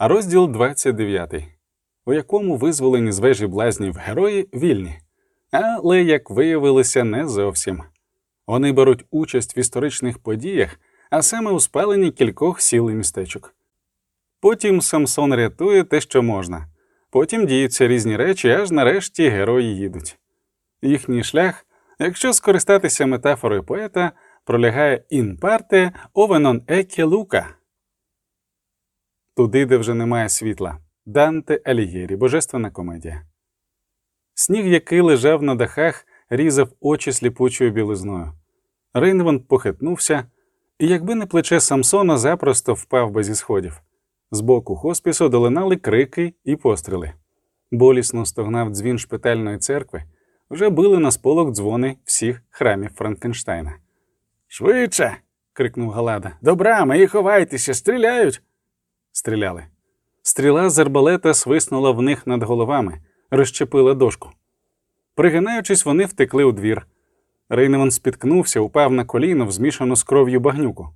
а розділ 29, у якому визволені з вежі блазнів герої вільні. Але, як виявилося, не зовсім. Вони беруть участь в історичних подіях, а саме у спаленні кількох сіл і містечок. Потім Самсон рятує те, що можна. Потім діються різні речі, аж нарешті герої їдуть. Їхній шлях, якщо скористатися метафорою поета, пролягає «in parte ovanon ecce luca» туди, де вже немає світла. Данте Алігєрі, Божественна комедія. Сніг, який лежав на дахах, різав очі сліпучою білизною. Рейнван похитнувся, і, якби не плече Самсона, запросто впав би зі сходів. З боку хоспісу долинали крики і постріли. Болісно стогнав дзвін шпитальної церкви, вже били на сполох дзвони всіх храмів Франкенштайна. Швидше. крикнув Галада. До брами і ховайтеся, стріляють. Стріляли. Стріла з арбалета свиснула в них над головами, розчепила дошку. Пригинаючись, вони втекли у двір. Рейневан спіткнувся, упав на коліно в змішану з кров'ю багнюку.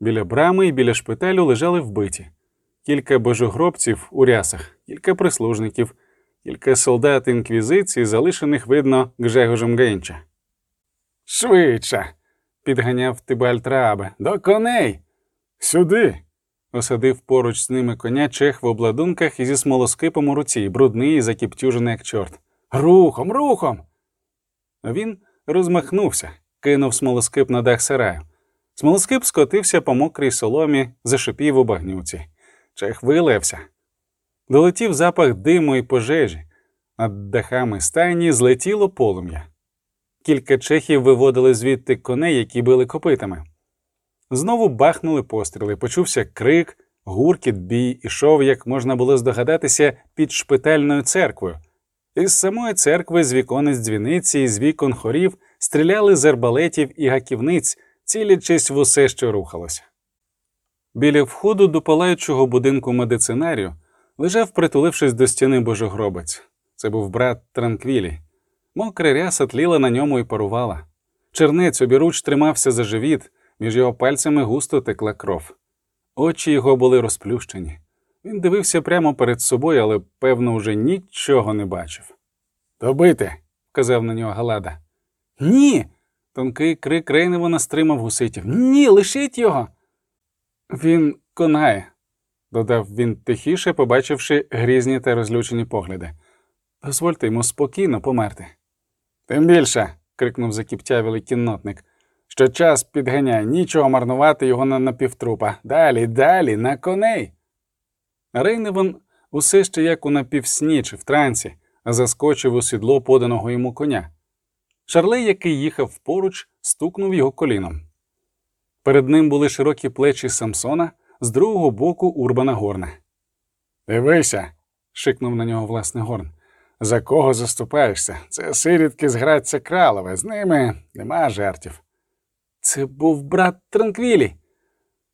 Біля брами і біля шпиталю лежали вбиті. Кілька божогробців у рясах, кілька прислужників, кілька солдат інквізиції, залишених, видно, Гжегожем Генча. Швидше. підганяв Тибаль Траабе. До коней. Сюди. Осадив поруч з ними коня чех в обладунках і зі смолоскипом у руці, брудний і закіптюжений, як чорт. Рухом, рухом. Він розмахнувся, кинув смолоскип на дах сараю. Смолоскип скотився по мокрій соломі, зашипів у багнюці. Чех вилився. Долетів запах диму і пожежі. Над дахами стайні злетіло полум'я. Кілька чехів виводили звідти коней, які били копитами. Знову бахнули постріли, почувся крик, гуркіт, бій ішов, як можна було здогадатися, під шпитальною церквою. Із самої церкви, з віконець дзвіниці і з вікон хорів стріляли з арбалетів і гаківниць, цілячись в усе, що рухалося. Біля входу до палаючого будинку медицинарію лежав, притулившись до стіни божогробець. Це був брат Транквілі. Мокра ряса тліла на ньому і парувала. Чернець обіруч тримався за живіт, між його пальцями густо текла кров. Очі його були розплющені. Він дивився прямо перед собою, але, певно, уже нічого не бачив. Добити, вказав на нього Галада. Ні. Тонкий крик Рейневана стримав гуситів. Ні, лишіть його. Він конає, додав він тихіше, побачивши грізні та розлючені погляди. Дозвольте йому спокійно померти. Тим більше, крикнув закіптявілий кіннотник, що час підганяє, нічого марнувати його на напівтрупа. Далі, далі, на коней. Рейневан усе ще як у напівсні чи в трансі, заскочив у сідло поданого йому коня. Шарлей, який їхав поруч, стукнув його коліном. Перед ним були широкі плечі Самсона, з другого боку Урбана Горна. Дивися, шикнув на нього власне Горн. За кого заступаєшся? Це сирідки з Граця Кралове, з ними нема жартів. Це був брат Транквілі.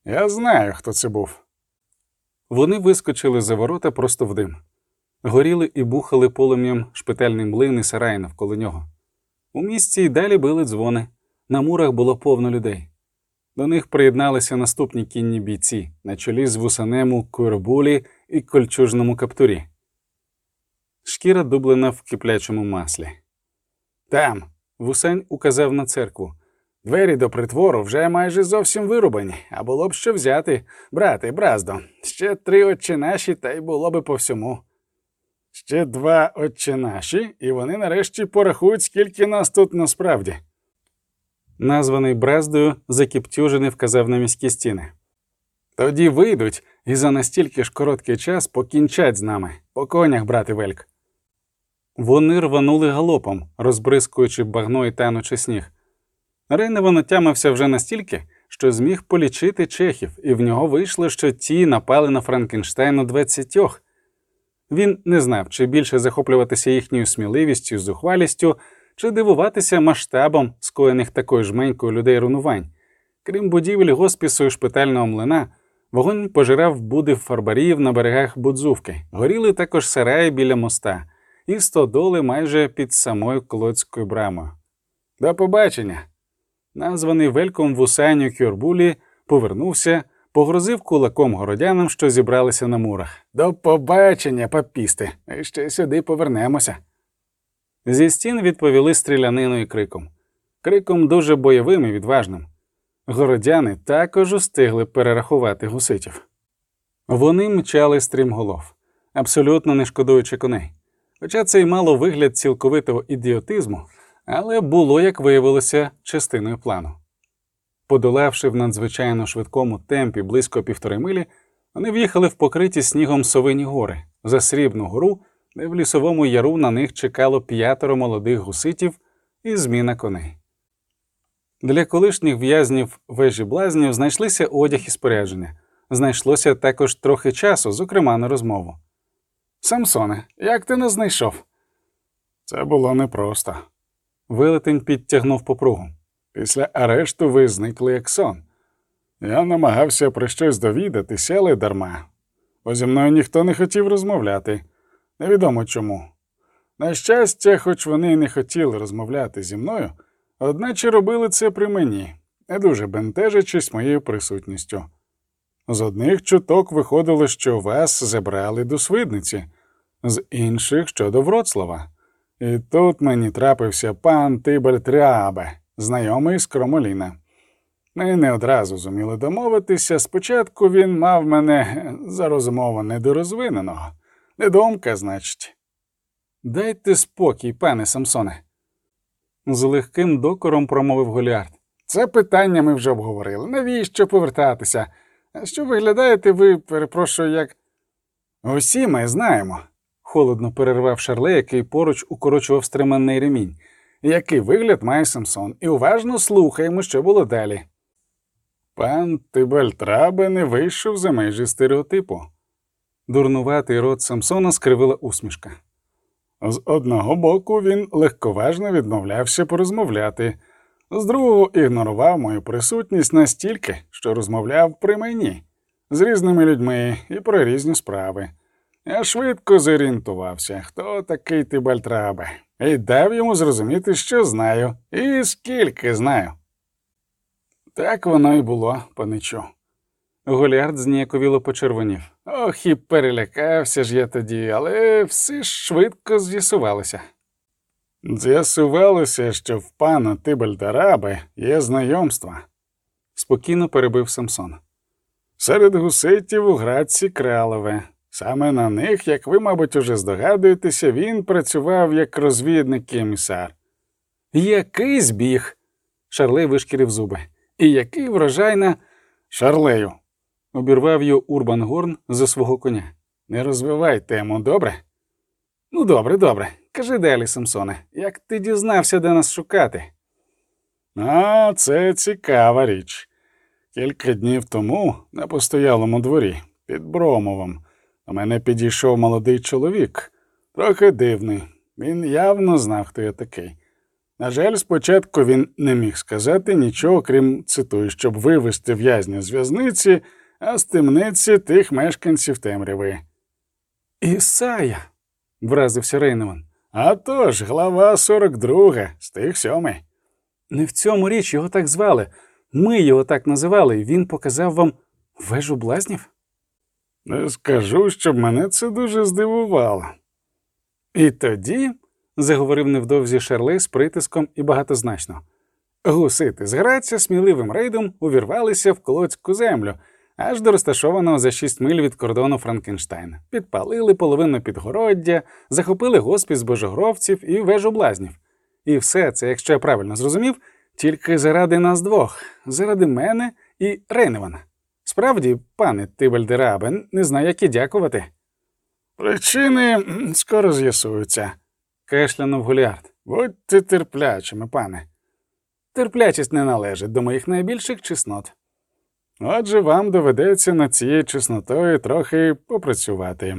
Я знаю, хто це був. Вони вискочили за ворота просто в дим. Горіли і бухали полум'ям шпитальний млин і сарай навколо нього. У місті й далі били дзвони. На мурах було повно людей. До них приєдналися наступні кінні бійці на чолі з вусанему Куробулі і кольчужному каптурі. Шкіра дублена в киплячому маслі. Там. Вусань указав на церкву. Двері до притвору вже майже зовсім вирубані, а було б що взяти, брати, браздо. Ще три отче наші, та й було би по всьому. Ще два отче наші, і вони нарешті порахують, скільки нас тут насправді. Названий Браздою закіптюжений вказав на міські стіни. Тоді вийдуть і за настільки ж короткий час покінчать з нами, по конях, брати Вельк. Вони рванули галопом, розбризкуючи багно і танучи сніг. Рейневан отямився вже настільки, що зміг полічити чехів, і в нього вийшло, що ті напали на Франкенштейну двадцятьох. Він не знав, чи більше захоплюватися їхньою сміливістю, зухвалістю, чи дивуватися масштабом скоєних такою жменькою людей рунувань. Крім будівель госпісу і шпитального млина, вогонь пожирав буди фарбарів на берегах Будзувки, горіли також сараї біля моста і стодоли майже під самою Клодською брамою. До побачення! Названий вельком в Усаню Кюрбулі повернувся, погрозив кулаком городянам, що зібралися на мурах. До побачення, папісти, ще сюди повернемося. Зі стін відповіли стріляниною криком, криком дуже бойовим і відважним. Городяни також устигли перерахувати гуситів. Вони мчали стрімголов, абсолютно не шкодуючи коней. Хоча це й мало вигляд цілковитого ідіотизму, але було, як виявилося, частиною плану. Подолавши в надзвичайно швидкому темпі близько півтори милі, вони в'їхали в покриті снігом совині гори за срібну гору, де в лісовому яру на них чекало п'ятеро молодих гуситів і зміна коней. Для колишніх в'язнів вежі блазнів знайшлися одяг і спорядження. Знайшлося також трохи часу, зокрема на розмову. Самсоне, як ти нас знайшов? Це було непросто. Велетень підтягнув попругу. Після арешту ви зникли як сон. Я намагався про щось довідатися, але дарма. Бо зі мною ніхто не хотів розмовляти. Невідомо чому. На щастя, хоч вони й не хотіли розмовляти зі мною, одначе робили це при мені, не дуже бентежачись моєю присутністю. З одних чуток виходило, що вас забрали до свидниці, з інших щодо Вроцлава. І тут мені трапився пан Тибель Тріабе, знайомий з Кромоліна. Ми не одразу зуміли домовитися. Спочатку він мав мене за розмову недорозвиненого. Недомка, значить. Дайте спокій, пане Самсоне. З легким докором промовив Голіард. Це питання ми вже обговорили. Навіщо повертатися? Що виглядаєте ви, перепрошую, як. Усі ми знаємо, холодно перервав Шарле, який поруч укорочував стременний ремінь. Який вигляд має Самсон, і уважно слухаємо, що було далі. Пан Тибальтрабе не вийшов за межі стереотипу. Дурнуватий рот Самсона скривила усмішка. З одного боку він легковажно відмовлявся порозмовляти, з другого ігнорував мою присутність настільки, що розмовляв при мені, з різними людьми і про різні справи. Я швидко зорієнтувався, хто такий Тибальтрабе, і дав йому зрозуміти, що знаю, і скільки знаю. Так воно й було, паничу. Голіард зніяковіло почервонів. Ох, і перелякався ж я тоді, але все ж швидко з'ясувалося. З'ясувалося, що в пана Тибальтараби є знайомства, спокійно перебив Самсон. Серед гуситів у градці Кралове. Саме на них, як ви, мабуть, уже здогадуєтеся, він працював як розвідник емісар. Який збіг? Шарлей вишкірив зуби. І який врожай на Шарлею. обірвав його Урбан Горн за свого коня. Не розвивай тему, добре? Ну, добре, добре. Кажи далі, Самсоне, як ти дізнався, де нас шукати? А, це цікава річ. Кілька днів тому на постоялому дворі під Бромовом до мене підійшов молодий чоловік, трохи дивний. Він явно знав, хто я такий. На жаль, спочатку він не міг сказати нічого, крім цитую, щоб вивести в'язня з в'язниці, а з темниці тих мешканців темряви. Ісая, вразився Рейневан. «А тож, глава 42, з тих сьомий. Не в цьому річ його так звали. Ми його так називали, і він показав вам вежу блазнів? Не скажу, щоб мене це дуже здивувало. І тоді, заговорив невдовзі Шерлей з притиском і багатозначно, гусити з Граця сміливим рейдом увірвалися в колоцьку землю, аж до розташованого за шість миль від кордону Франкенштайна, підпалили половину підгороддя, захопили госпіс божогровців і вежу блазнів. І все це, якщо я правильно зрозумів, тільки заради нас двох, заради мене і Рейневана. Справді, пане Тибальдерабе, не знаю, як і дякувати. Причини скоро з'ясуються, кашлянув Голіард. Будьте терплячими, пане. Терплячість не належить до моїх найбільших чеснот. Отже, вам доведеться над цією чеснотою трохи попрацювати.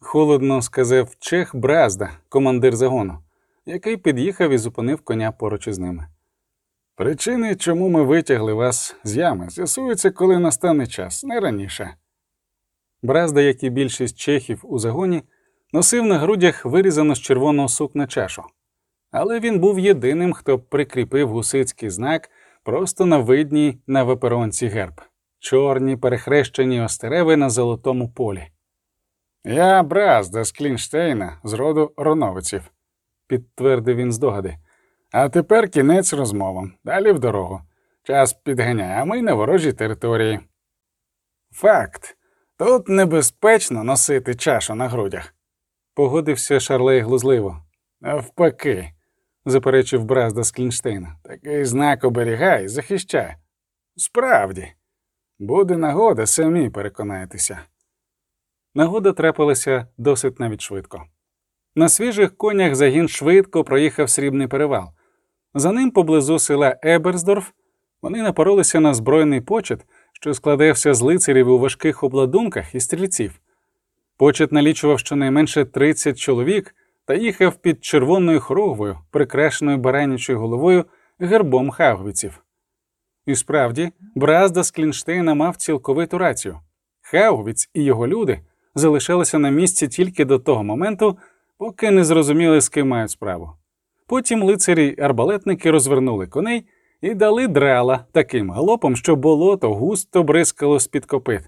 Холодно сказав Чех Бразда, командир загону, який під'їхав і зупинив коня поруч із ними. Причини, чому ми витягли вас з ями, з'ясуються, коли настане час, не раніше. Бразда, як і більшість чехів у загоні, носив на грудях вирізану з червоного сукна чашу, але він був єдиним, хто прикріпив гусицький знак просто на видній на виперонці герб чорні перехрещені остереви на золотому полі. Я Бразда з Клінштейна, з роду роновиців, підтвердив він здогади. А тепер кінець розмовам. Далі в дорогу. Час підганяє, а ми на ворожій території. Факт. Тут небезпечно носити чашу на грудях, погодився Шарлей глузливо. Навпаки, заперечив Бразда з Клінштейна. Такий знак оберігай, захищай. Справді, буде нагода, самі переконаєтеся. Нагода трапилася досить навіть швидко. На свіжих конях загін швидко проїхав срібний перевал. За ним поблизу села Еберсдорф вони напоролися на збройний почет, що складався з лицарів у важких обладунках і стрільців. Почет налічував щонайменше 30 чоловік та їхав під червоною хоругвою, прикрашеною баранячою головою гербом хаугвіців. І справді, Бразда з Клінштейна мав цілковиту рацію. Хаугвіц і його люди залишалися на місці тільки до того моменту, поки не зрозуміли, з ким мають справу. Потім лицарі арбалетники розвернули коней і дали драла таким галопом, що болото густо бризкало з-під копит.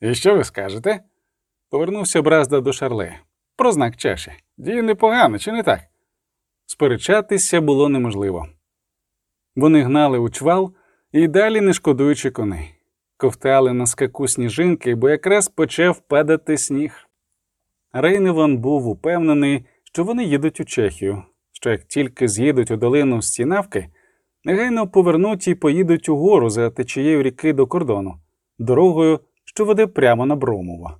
І що ви скажете? Повернувся Бразда до Шарлея. Про знак чаші. Діє непогано, чи не так? Сперечатися було неможливо. Вони гнали у чвал і далі не шкодуючи коней. Ковтали на скаку сніжинки, бо якраз почав падати сніг. Рейневан був упевнений, що вони їдуть у Чехію, що як тільки з'їдуть у долину стінавки, негайно повернуть і поїдуть угору за течією ріки до кордону, дорогою, що веде прямо на Бромово.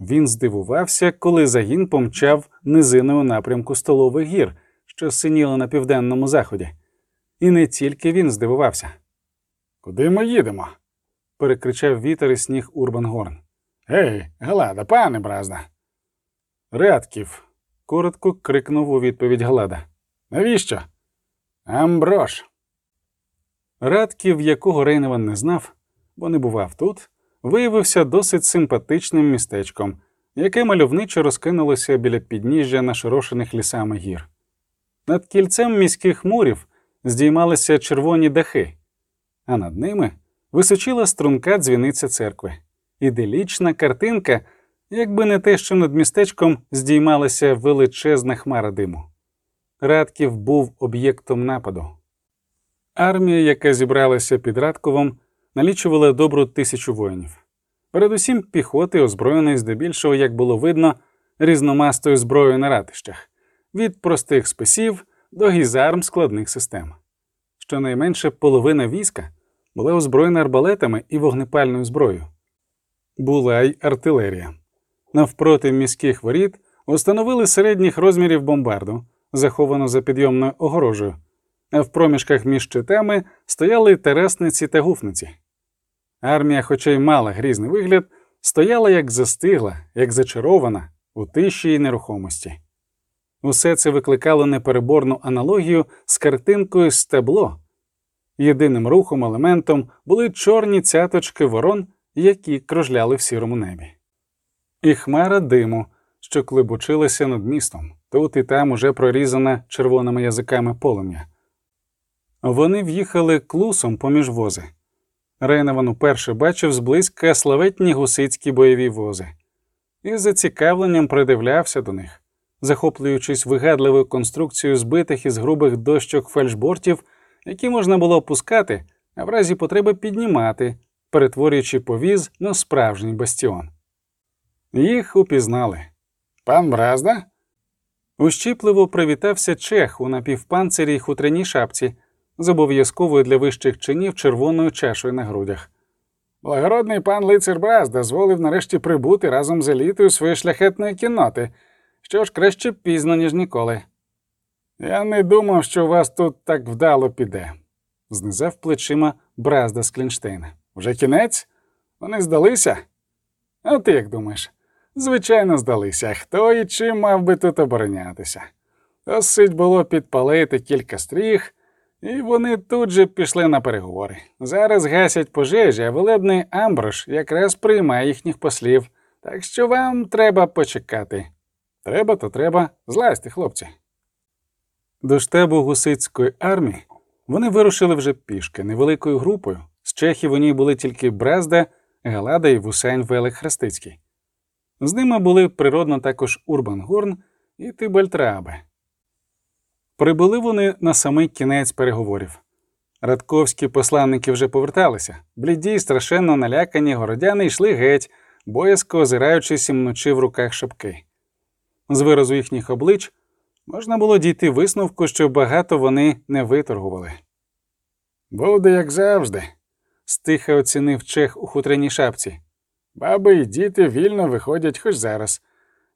Він здивувався, коли загін помчав низиною напрямку столових гір, що синіли на південному заході. І не тільки він здивувався. Куди ми їдемо? перекричав вітер і сніг Урбан Горн. Гей, Галада, пане Бразда. Рядків. Коротко крикнув у відповідь Галада. Навіщо? Амброш. Радків, якого Рейневан не знав, бо не бував тут, виявився досить симпатичним містечком, яке мальовничо розкинулося біля підніжжя нашорошених лісами гір. Над кільцем міських мурів здіймалися червоні дахи, а над ними височила струнка дзвіниця церкви. Іделічна картинка, якби не те, що над містечком здіймалася величезна хмара диму. Радків був об'єктом нападу. Армія, яка зібралася під Радковом, налічувала добру тисячу воїнів. Передусім піхоти, озброєної здебільшого, як було видно, різномастою зброєю на ратищах, від простих списів до гізарм складних систем. Щонайменше половина війська була озброєна арбалетами і вогнепальною зброєю. Була й артилерія. Навпроти міських воріт установили середніх розмірів бомбарду, заховану за підйомною огорожею, а в проміжках між щитами стояли тересниці та гуфниці. Армія, хоча й мала грізний вигляд, стояла як застигла, як зачарована у тиші й нерухомості. Усе це викликало непереборну аналогію з картинкою стебло. Єдиним рухом елементом були чорні цяточки ворон, які кружляли в сірому небі. І хмара диму, що клибочилася над містом, тут і там уже прорізана червоними язиками полум'я. Вони в'їхали клусом поміж вози. Рейневан уперше бачив зблизька славетні гусицькі бойові вози і з зацікавленням придивлявся до них, захоплюючись вигадливою конструкцією збитих із грубих дощок фальшбортів, які можна було опускати, а в разі потреби піднімати, перетворюючи повіз на справжній бастіон. Їх упізнали. Пан Бразда? Ущіпливо привітався чех у напівпанцирі й хутряній шапці з обов'язковою для вищих чинів червоною чашою на грудях. Благородний пан лицар Браз дозволив нарешті прибути разом з елітою своєї шляхетної кінноти, що ж краще пізно, ніж ніколи. Я не думав, що у вас тут так вдало піде, знизав плечима Бразда з Клінштейна. Вже кінець? Вони здалися? А ти як думаєш? Звичайно, здалися. Хто і чим мав би тут оборонятися? Досить було підпалити кілька стріх, і вони тут же пішли на переговори. Зараз гасять пожежі, а велебний Амброш якраз приймає їхніх послів, так що вам треба почекати. Треба, то треба злазьте, хлопці. До штабу гусицької армії вони вирушили вже пішки невеликою групою, З чехів у ній були тільки Брезда, Галада і Вусень Велик Хрестицький. З ними були природно також Урбан Горн і Тибальтраабе. Прибули вони на самий кінець переговорів. Радковські посланники вже поверталися, бліді й страшенно налякані городяни йшли геть, боязко озираючись і мнучи в руках шапки. З виразу їхніх облич можна було дійти висновку, що багато вони не виторгували. Буде, як завжди, стиха оцінив чех у хутряній шапці. Баби і діти вільно виходять хоч зараз.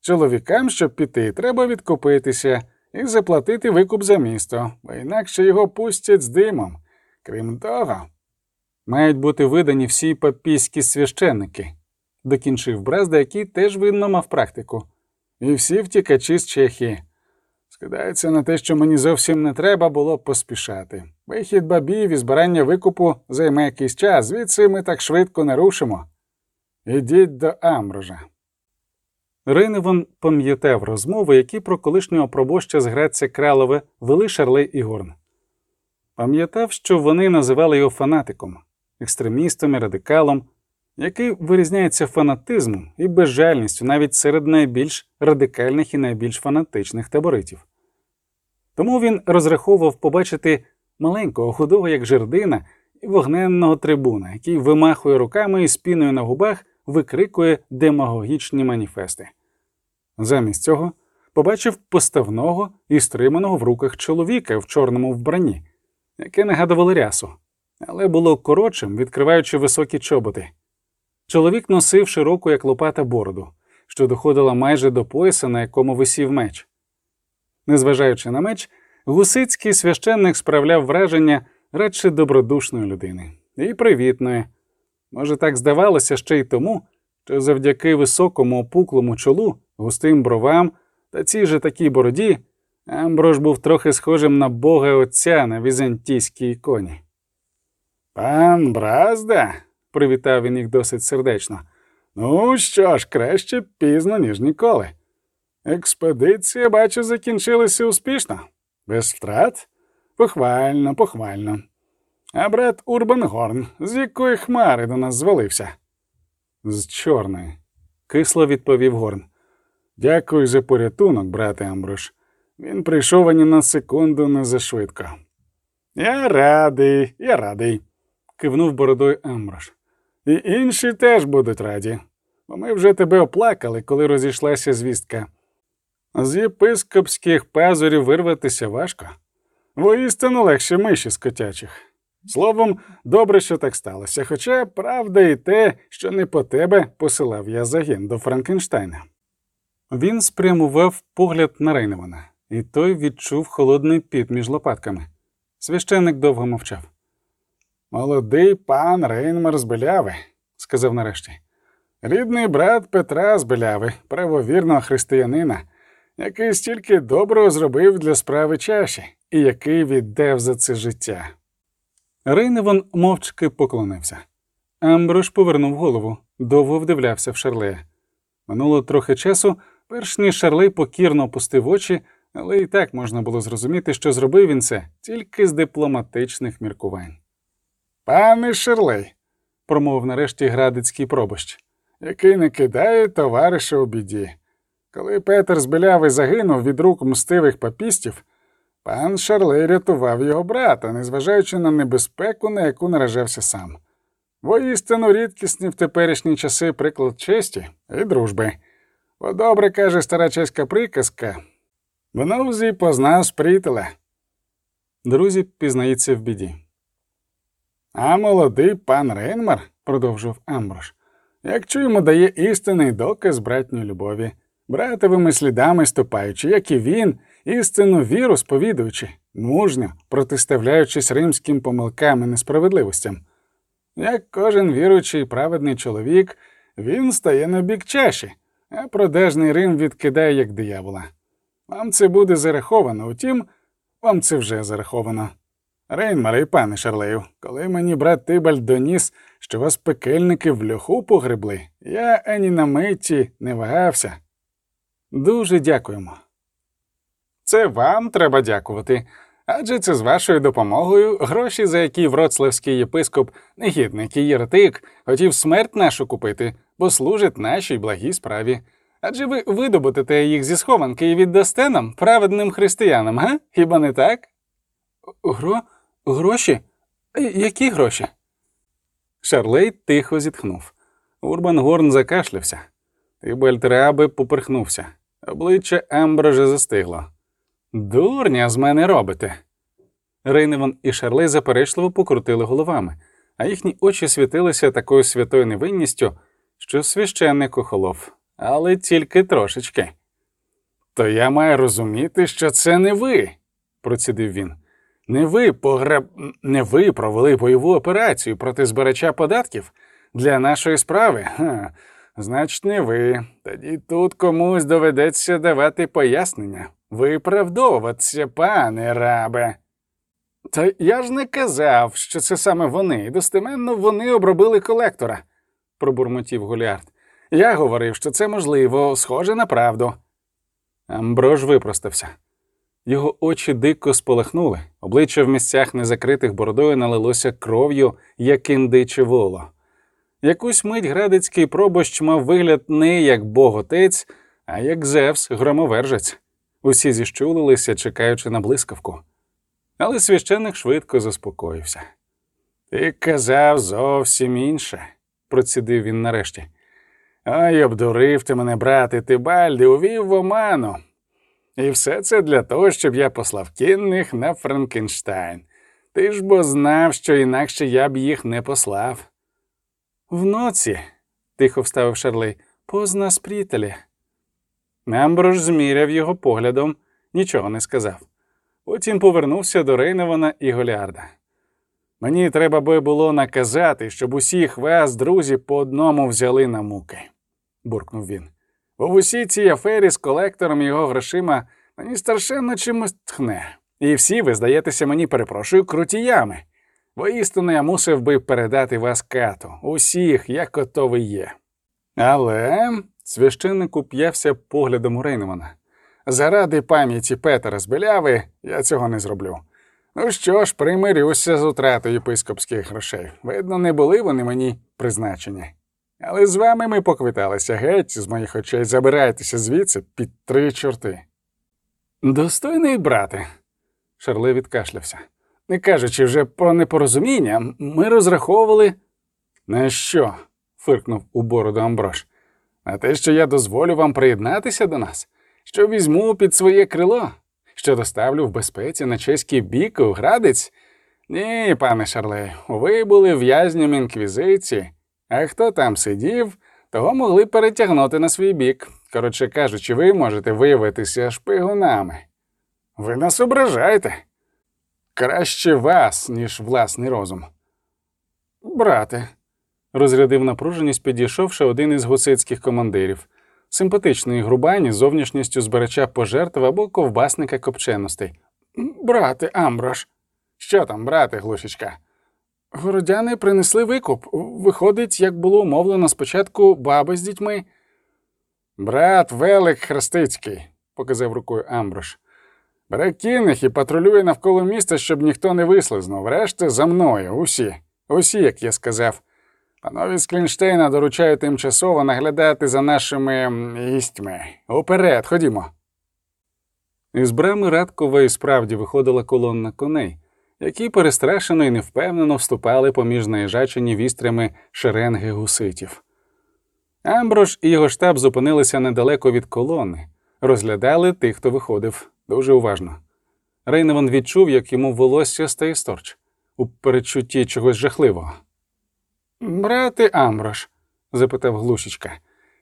Чоловікам, щоб піти, треба відкупитися і заплатити викуп за місто, бо інакше його пустять з димом. Крім того, мають бути видані всі папійські священники, докінчив Бразда, який теж видно мав практику, і всі втікачі з Чехії. Скидається на те, що мені зовсім не треба було поспішати. Вихід бабів і збирання викупу займе якийсь час, звідси ми так швидко не рушимо. Ідіть до Амброжа. Рейневан пам'ятав розмови, які про колишнього пробоща з Граця Кралове вели Шарлей і. Пам'ятав, що вони називали його фанатиком, екстремістом і радикалом, який вирізняється фанатизмом і безжальністю навіть серед найбільш радикальних і найбільш фанатичних таборитів. Тому він розраховував побачити маленького худого, як жердина, і вогненного трибуна, який вимахує руками і спіною на губах викрикує демагогічні маніфести. Замість цього побачив поставного і стриманого в руках чоловіка в чорному вбранні, яке нагадувало рясу, але було коротшим, відкриваючи високі чоботи. Чоловік носив широку, як лопата бороду, що доходила майже до пояса, на якому висів меч. Незважаючи на меч, гусицький священник справляв враження радше добродушної людини і привітної. Може, так здавалося ще й тому, що завдяки високому опуклому чолу, густим бровам та цій же такій бороді, Амброш був трохи схожим на бога отця на візантійській іконі. Пан Бразда, привітав він їх досить сердечно. Ну що ж, краще пізно, ніж ніколи. Експедиція, бачу, закінчилася успішно, без втрат. Похвально, похвально. А брат Урбан Горн, з якої хмари до нас звалився? З чорної, кисло відповів Горн. Дякую за порятунок, брате Амброш. Він прийшов ані на секунду не зашвидко. Я радий, я радий, кивнув бородою Амброш. І інші теж будуть раді, бо ми вже тебе оплакали, коли розійшлася звістка. З єпископських пазурів вирватися важко, воістину легше миші з котячих. Словом, добре, що так сталося, хоча правда і те, що не по тебе посилав я загін до Франкенштайна. Він спрямував погляд на Рейневана, і той відчув холодний піт між лопатками. Священник довго мовчав. Молодий пан Рейнмар з Беляви, сказав нарешті. Рідний брат Петра з Беляви, правовірного християнина, який стільки доброго зробив для справи чаші і який віддав за це життя. Рейневан мовчки поклонився. Амброш повернув голову, довго вдивлявся в Шарлея. Минуло трохи часу, перш ніж Шарлей покірно опустив очі, але і так можна було зрозуміти, що зробив він це тільки з дипломатичних міркувань. Пане Шерлей, промовив нарешті градицький пробощ, який не кидає товариша у біді. Коли Петер з Біляви загинув від рук мстивих папістів, пан Шарлей рятував його брата, незважаючи на небезпеку, на яку наражався сам. Воістину рідкісний в теперішні часи приклад честі і дружби. Бо добре каже стара чеська приказка в нузі познав спрітеля. Друзі пізнаються в біді. А молодий пан Рейнмар, продовжив Амброш, як чуємо, дає істинний доказ братньої любові, братовими слідами ступаючи, як і він, істинну віру сповідуючи, мужньо протиставляючись римським помилкам і несправедливостям. Як кожен віруючий праведний чоловік, він стає на бік чаші, а продажний Рим відкидає як диявола. Вам це буде зараховано, утім, вам це вже зараховано. Рейнмаре і пане Шарлею, коли мені брат Тибальд доніс, що вас пекельники в льоху погребли, я ані на миті не вагався. Дуже дякуємо. Це вам треба дякувати. Адже це з вашою допомогою гроші, за які вроцлавський єпископ, негідник і єретик, хотів смерть нашу купити, бо служить нашій благій справі. Адже ви видобудете їх зі схованки і віддасте нам, праведним християнам, га? Хіба не так? Гро... Гроші? Які гроші? Шарлей тихо зітхнув. Урбан Горн закашлявся. Тибальд Раабе поперхнувся. Обличчя Амброжа застигло. Дурня з мене робите. Рейневан і Шарлей заперечливо покрутили головами, а їхні очі світилися такою святою невинністю, що священник охолов, але тільки трошечки. То я маю розуміти, що це не ви, процідив він. Не ви пограб... не ви провели бойову операцію проти збирача податків для нашої справи. Ха. Значить, не ви. Тоді тут комусь доведеться давати пояснення, виправдовуватися, пане рабе. Та я ж не казав, що це саме вони, і достеменно вони обробили колектора, пробурмотів Гуліард. Я говорив, що це можливо, схоже на правду. Амброж випростався. Його очі дико спалахнули, обличчя в місцях незакритих бородою налилося кров'ю, як індиче воло. Якусь мить градицький пробощ мав вигляд не як боготець, а як Зевс, громовержець. Усі зіщулилися, чекаючи на блискавку. Але священник швидко заспокоївся. Ти казав зовсім інше, процідив він нарешті. Ой, обдурив ти мене, брате, Тибальде, увів в оману. І все це для того, щоб я послав кінних на Франкенштайн. Ти ж бо знав, що інакше я б їх не послав. V nouzi, тихо вставив Шарлей, poznáš přítele. Амброж зміряв його поглядом, нічого не сказав. Потім повернувся до Рейневана і Голіарда. Мені треба би було наказати, щоб усіх вас, друзі, по одному взяли на муки, буркнув він. Бо в усій цій афері з колектором і його грошима мені страшенно чимось тхне. І всі ви здаєтеся мені, перепрошую, крутіями. Воістину я мусив би передати вас кату, усіх, як ото ви є. Але священник уп'явся поглядом у Рейнемана. Заради пам'яті Петера з Беляви я цього не зроблю. Ну що ж, примирюся з утратою єпископських грошей. Видно, не були вони мені призначені. Але з вами ми поквиталися геть, з моїх очей забирайтеся звідси під три чорти. Достойний брате, Шарле відкашлявся. Не кажучи вже про непорозуміння, ми розраховували. На що? фиркнув у бороду Амброш. На те, що я дозволю вам приєднатися до нас, що візьму під своє крило, що доставлю в безпеці на чеський бік у градець. Ні, пане Шарлей, ви були в'язням інквізиції, а хто там сидів, того могли перетягнути на свій бік. Коротше кажучи, ви можете виявитися шпигунами. Ви нас ображаєте. Краще вас, ніж власний розум. Брате, розрядив напруженість, підійшовши один із гусицьких командирів, симпатичний грубані з зовнішністю збирача пожертв або ковбасника копченостей. Брате, Амброш. Що там, брате, глушечка? Городяни принесли викуп. Виходить, як було умовлено спочатку баби з дітьми. Брат Велик Хрестицький, показав рукою Амброш. Бере кінних і патрулює навколо міста, щоб ніхто не вислизнув. Решта за мною, усі, усі, як я сказав. Панові з Клінштейна доручаю тимчасово наглядати за нашими гістьми. Уперед, ходімо. Із брами Радкова і справді виходила колонна коней, які перестрашено і невпевнено вступали поміж наїжачені вістрями шеренги гуситів. Амброш і його штаб зупинилися недалеко від колони, розглядали тих, хто виходив дуже уважно. Рейневан відчув, як йому волосся стає сторч у передчутті чогось жахливого. Брате Амброш, запитав глушечка,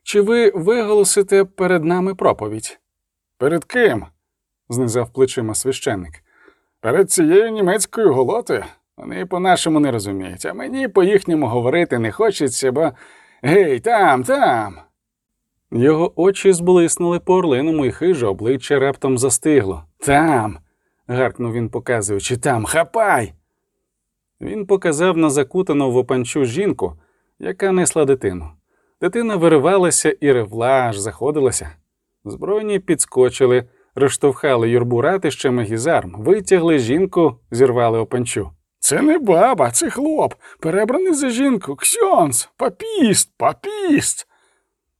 чи ви виголосите перед нами проповідь? Перед ким? знизав плечима священник. Перед цією німецькою голотою. Вони по-нашому не розуміють, а мені по їхньому говорити не хочеться, бо гей, там, там. Його очі зблиснули по орлиному і хиже обличчя раптом застигло. Там. гаркнув він, показуючи, там, хапай. Він показав на закутану в опанчу жінку, яка несла дитину. Дитина виривалася і ревла, аж заходилася. Збройні підскочили, розштовхали юрбу ратищами гізарм, витягли жінку, зірвали опанчу. Це не баба, це хлоп, перебраний за жінку. Ксьонс, папіст, папіст.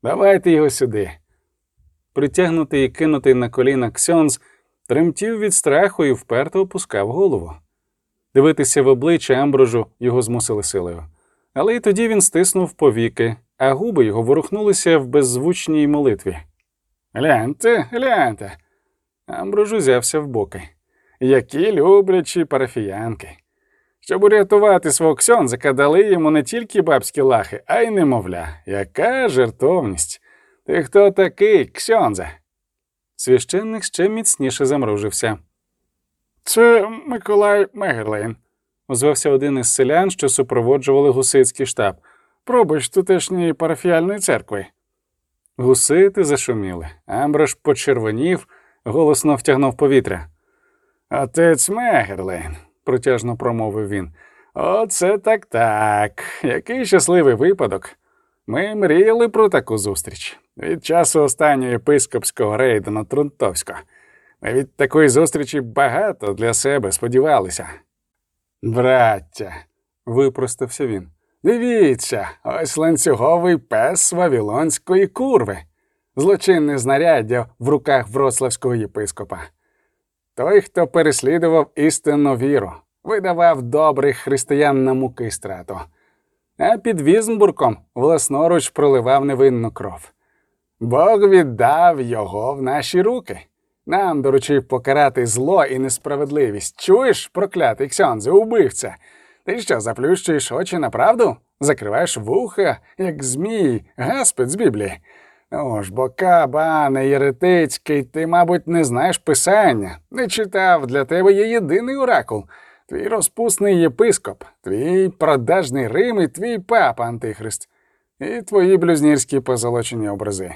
Давайте його сюди. Притягнутий і кинутий на коліна Ксьонз тремтів від страху і вперто опускав голову. Дивитися в обличчя Амброжу його змусили силою. Але й тоді він стиснув повіки, а губи його ворухнулися в беззвучній молитві. Гляньте, гляньте. Амброж узявся в боки. Які люблячі парафіянки. Щоб урятувати свого ксьонзика, дали йому не тільки бабські лахи, а й немовля. Яка жертовність. Ти хто такий, ксьонзе? Священник ще міцніше замружився. Це Миколай Мегерлейн, озвався один із селян, що супроводжували гусицький штаб. Пробач тутешньої парафіальної церкви. Гусити зашуміли. Амброш почервонів, голосно втягнув повітря. Отець Мегерлейн, протяжно промовив він. Оце так так. Який щасливий випадок. Ми мріяли про таку зустріч від часу останнього єпископського рейду на Трунтовсько. Ми від такої зустрічі багато для себе сподівалися. Браття, випростався він. Дивіться, ось ланцюговий пес Вавилонської курви, злочинне знаряддя в руках вроцлавського єпископа. Той, хто переслідував істинну віру, видавав добрих християн на муки страту, а під Візмбурком власноруч проливав невинну кров. Бог віддав його в наші руки. Нам доручив покарати зло і несправедливість. Чуєш, проклятий Ксьонзе, убивця? Ти що, заплющуєш очі на правду? Закриваєш вуха, як змій, гаспит з Біблії. Ну ж, бо кабане єретицький, ти, мабуть, не знаєш писання, не читав, для тебе є єдиний оракул. Твій розпусний єпископ, твій продажний Рим і твій папа Антихрист, і твої блюзнірські позолочені образи.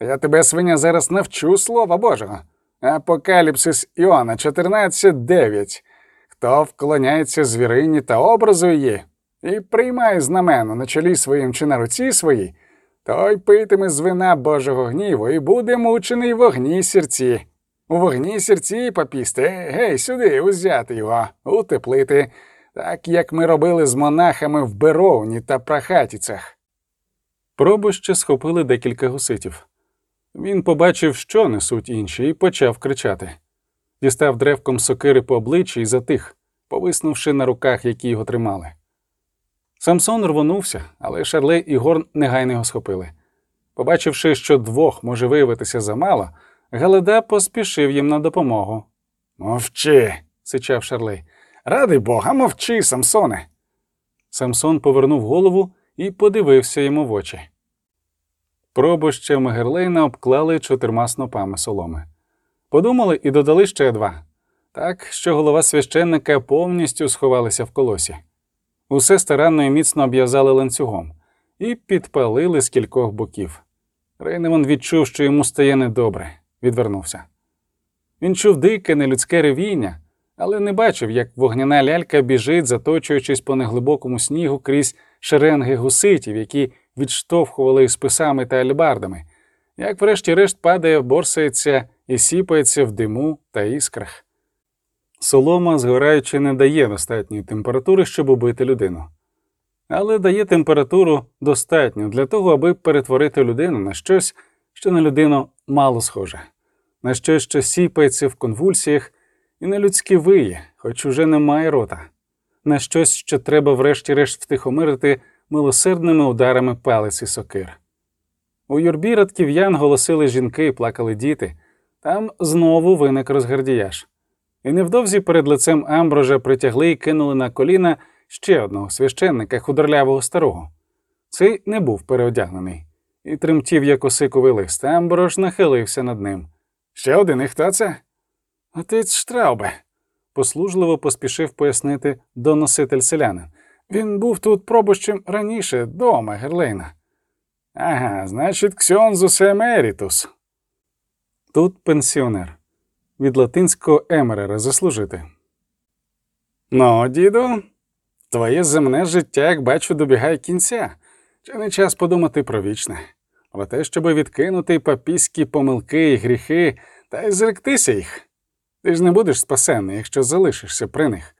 Я тебе, свиня, зараз навчу Слова Божого. Апокаліпсис Іона 14.9. Хто вклоняється звірині та образу її і приймає знамено на чолі своїм чи на руці своїй, той питиме з вина Божого гніву і буде мучений в вогні сірці. У вогні сірці, папісти, гей, сюди, узяти його, утеплити, так як ми робили з монахами в Беровні та Прахатіцях. Пробу ще схопили декілька гуситів. Він побачив, що несуть інші, і почав кричати. Дістав древком сокири по обличчі і затих, повиснувши на руках, які його тримали. Самсон рвонувся, але Шарлей і Горн негайно його схопили. Побачивши, що двох може виявитися замало, Галеда поспішив їм на допомогу. Мовчи, сичав Шарлей. Ради Бога, мовчи, Самсоне. Самсон повернув голову і подивився йому в очі. Пробоща Мегерлейна обклали чотирма снопами соломи. Подумали і додали ще два, так що голова священника повністю сховалася в колосі. Усе старанно і міцно обв'язали ланцюгом і підпалили з кількох боків. Рейневан відчув, що йому стає недобре, відвернувся. Він чув дике, нелюдське ревіння, але не бачив, як вогняна лялька біжить, заточуючись по неглибокому снігу крізь шеренги гуситів, які відштовхували списами та альбардами, як врешті-решт падає, борсається і сіпається в диму та іскрах. Солома, згораючи, не дає достатньої температури, щоб убити людину, але дає температуру достатньо для того, аби перетворити людину на щось, що на людину мало схоже, на щось, що сіпається в конвульсіях і на людські виє, хоч уже немає рота, на щось, що треба врешті-решт втихомирити милосердними ударами палиці сокир. У юрбі радків'ян голосили жінки, плакали діти, там знову виник розгардіяж. І невдовзі перед лицем Амброжа притягли і кинули на коліна ще одного священника худорлявого старого. Цей не був переодягнений і тремтів, як осиковий лист. Амброж нахилився над ним. Ще один і хто це? Отець Штраубе, послужливо поспішив пояснити доноситель селянин. Він був тут пробущим раніше, дома Герлейна. Ага, значить, Ксьонзус Емерітус. Тут пенсіонер. Від латинського емерера заслужити. Ну, діду, твоє земне життя, як бачу, добігає кінця. Чи не час подумати про вічне? Про те, щоб відкинути папіські помилки і гріхи та й зректися їх. Ти ж не будеш спасенний, якщо залишишся при них.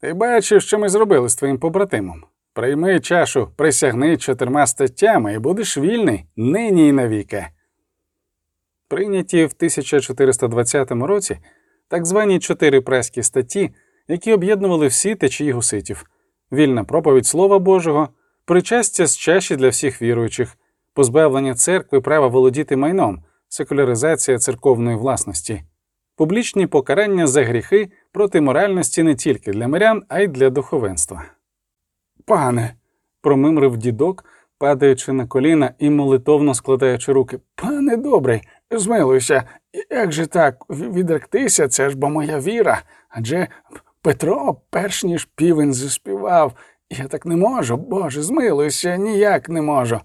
Ти бачиш, що ми зробили з твоїм побратимом. Прийми чашу, присягни чотирма статтями і будеш вільний нині і навіки. Прийняті в 1420 році так звані чотири преські статті, які об'єднували всі течії гуситів, вільна проповідь Слова Божого, причастя з чаші для всіх віруючих, позбавлення церкви права володіти майном, секуляризація церковної власності, публічні покарання за гріхи проти моральності не тільки для мирян, а й для духовенства. Пане, Промимрив дідок, падаючи на коліна і молитовно складаючи руки. пане добрий, змилуйся, як же так відректися, це ж бо моя віра. Адже Петро, перш ніж півень заспівав, я так не можу, Боже, змилуйся, ніяк не можу.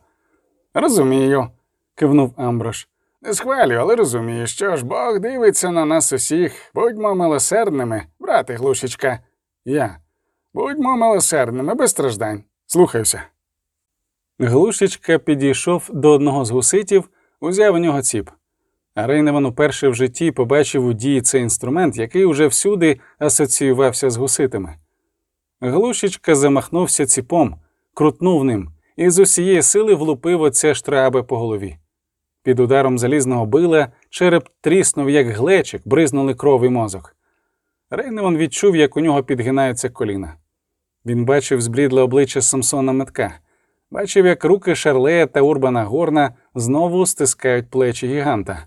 Розумію, кивнув Амброш. Не схвалю, але розумію, що ж Бог дивиться на нас усіх. Будьмо милосердними, брате Глушечка. Я. Будьмо милосердними, без страждань. Слухаюся. Глушечка підійшов до одного з гуситів, узяв у нього ціп. А Рейневан уперше в житті побачив у дії цей інструмент, який уже всюди асоціювався з гуситами. Глушечка замахнувся ціпом, крутнув ним і з усієї сили влупив оце штраби по голові. Під ударом залізного била череп тріснув, як глечик, бризнули кров і мозок. Рейневан відчув, як у нього підгинаються коліна. Він бачив зблідле обличчя Самсона Метка, бачив, як руки Шарлея та Урбана Горна знову стискають плечі гіганта.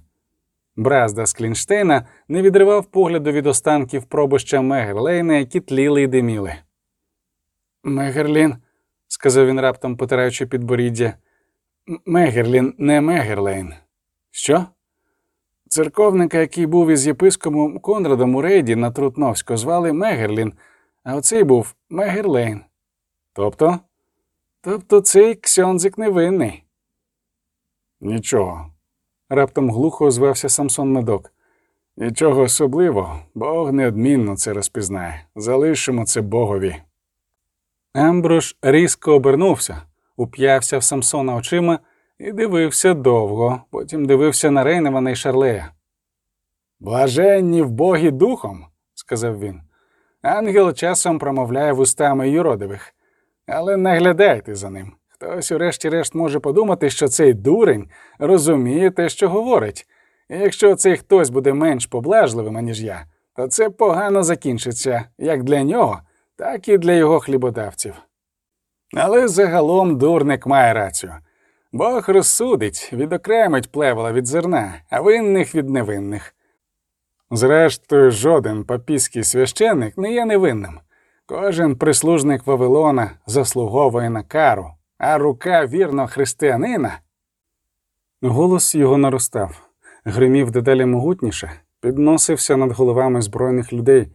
Бразда з Клінштейна не відривав погляду від останків пробища Мегерлейна, які тліли й диміли. Мегерлін, Сказав він раптом, потираючи підборіддя. Мегерлін, не Мегерлейн. Що? Церковника, який був із єпископом Конрадом у рейді на Трутновську, звали Мегерлін, а оцей був Мегерлейн. Тобто? Тобто цей ксьонзик невинний. Нічого. Раптом глухо озвався Самсон Медок. Нічого особливого, Бог неодмінно це розпізнає. Залишимо це Богові. Амброж різко обернувся, уп'явся в Самсона очима і дивився довго, потім дивився на Рейневана і Шарлея. Блаженні в Богі духом, сказав він. ангел часом промовляє вустами юродивих, але наглядайте за ним. Хтось, урешті-решт, може подумати, що цей дурень розуміє те, що говорить. І якщо цей хтось буде менш поблажливим, аніж я, то це погано закінчиться як для нього, так і для його хлібодавців. Але загалом дурник має рацію. Бог розсудить, відокремить плевела від зерна, а винних від невинних. Зрештою, жоден папістський священник не є невинним. Кожен прислужник Вавилона заслуговує на кару, а рука вірного християнина Голос його наростав, гримів дедалі могутніше, підносився над головами збройних людей,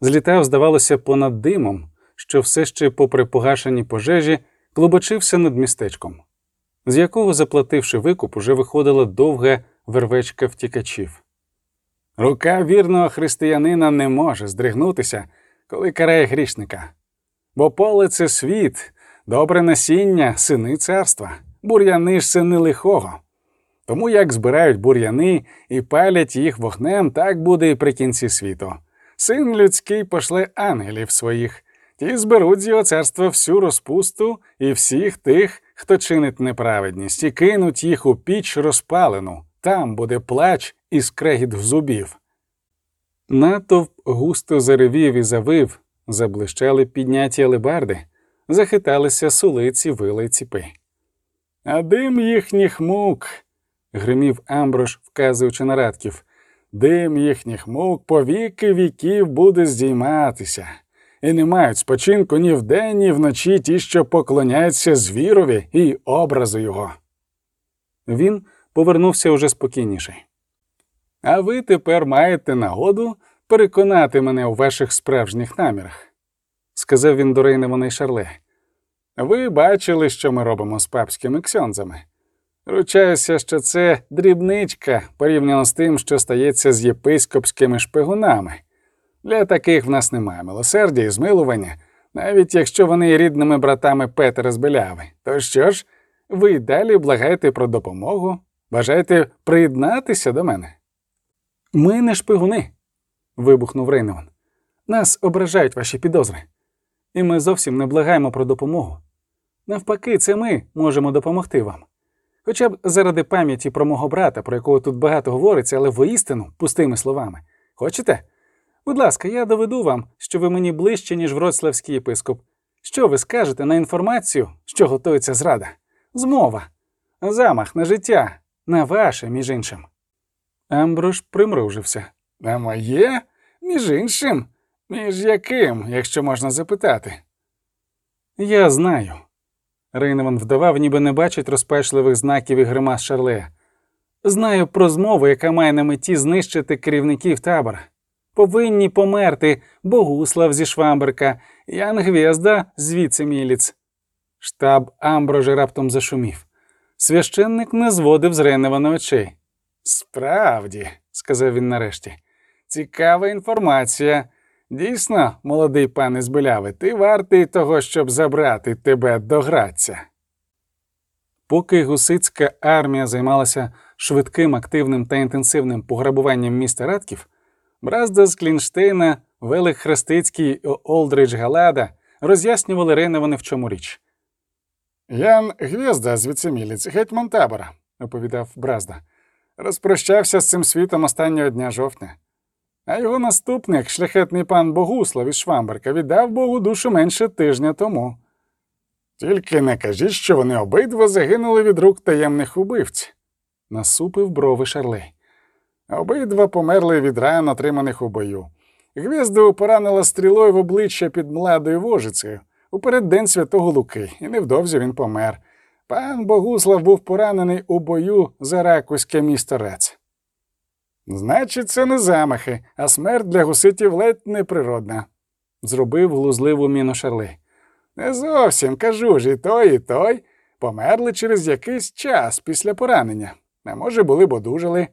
злітав, здавалося, понад димом, що все ще, попри погашені пожежі, клубочився над містечком, з якого, заплативши викуп, уже виходила довга вервечка втікачів. Рука вірного християнина не може здригнутися, коли карає грішника. Бо поле це світ, добре насіння, сини царства, бур'яни ж сини лихого. Тому як збирають бур'яни і палять їх вогнем, так буде і при кінці світу. Син людський пошле ангелів своїх, ті зберуть з його царства всю розпусту і всіх тих, хто чинить неправедність, і кинуть їх у піч розпалену. Там буде плач і скрегіт зубів. Натовп густо заревів і завив, заблищали підняті алебарди, захиталися сулиці, вили й ціпи. А дим їхніх мук, Гримів Амброш, вказуючи на радків. дим їхніх мук по віки віків буде здійматися, і не мають спочинку ні вдень, ні вночі ті, що поклоняються звірові і образу його. Він повернувся уже спокійніший. А ви тепер маєте нагоду переконати мене у ваших справжніх намірах. сказав він до Рейневана й Шарле. Ви бачили, що ми робимо з папськими ксьонзами. Ручаюся, що це дрібничка порівняно з тим, що стається з єпископськими шпигунами. Для таких в нас немає милосердя і змилування, навіть якщо вони є рідними братами Петра з Беляви. То що ж, ви й далі благаєте про допомогу, бажаєте приєднатися до мене? Ми не шпигуни, вибухнув Рейневан. Нас ображають ваші підозри, і ми зовсім не благаємо про допомогу. Навпаки, це ми можемо допомогти вам. Хоча б заради пам'яті про мого брата, про якого тут багато говориться, але воістину пустими словами. Хочете? Будь ласка, я доведу вам, що ви мені ближче, ніж вроцлавський єпископ. Що ви скажете на інформацію, що готується зрада? Змова, замах на життя, на ваше, між іншим. Амброш примружився. На моє? Між іншим? Між яким, якщо можна запитати? Я знаю. Рейневан вдавав, ніби не бачить розпачливих знаків і гримас Шарлея. Знаю про змову, яка має на меті знищити керівників табора. Повинні померти Богуслав зі Швамберка, Ян Гвєзда звідси Міліц. Штаб Амброжі раптом зашумів. Священник не зводив з Рейневана очей. Справді, сказав він нарешті. цікава інформація. Дійсно, молодий пане Збиляви, ти вартий того, щоб забрати тебе до Граця. Поки гусицька армія займалася швидким, активним та інтенсивним пограбуванням міста Радків, Бразда з Клінштейна, Велик Хрестицький і Олдридж Галада роз'яснювали Рейневани, в чому річ. Ян Гвєзда з віцеміліць, гетьман табора, оповідав Бразда, розпрощався з цим світом останнього дня жовтня. А його наступник, шляхетний пан Богуслав із Швамберка, віддав Богу душу менше тижня тому. Тільки не кажіть, що вони обидва загинули від рук таємних убивць, Насупив брови Шарлей. Обидва померли від ран, отриманих у бою. Гвізду поранила стрілою в обличчя під младою вожицею у переддень святого Луки, і невдовзі він помер. Пан Богуслав був поранений у бою за ракуське місто. Значить, це не замахи, а смерть для гуситів ледь неприродна. Зробив глузливу міну Шарлей. Не зовсім кажу ж, і той, і той померли через якийсь час після поранення, а може, були б одужали.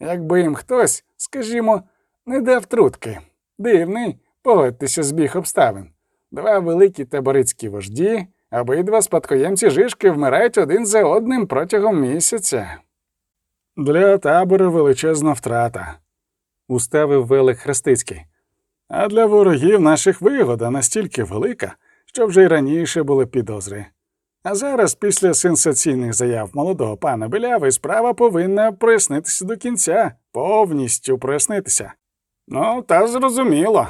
Якби їм хтось, скажімо, не дав трутки. Дивний, погодьтеся збіг обставин. Два великі таборицькі вожді, обидва спадкоємці Жишки вмирають один за одним протягом місяця. Для табора величезна втрата, Уставив Велик Хрестицький. а для ворогів наших вигода настільки велика, що вже й раніше були підозри. А зараз, після сенсаційних заяв молодого пана Беляви, справа повинна прояснитися до кінця, повністю прояснитися. Ну, та зрозуміло,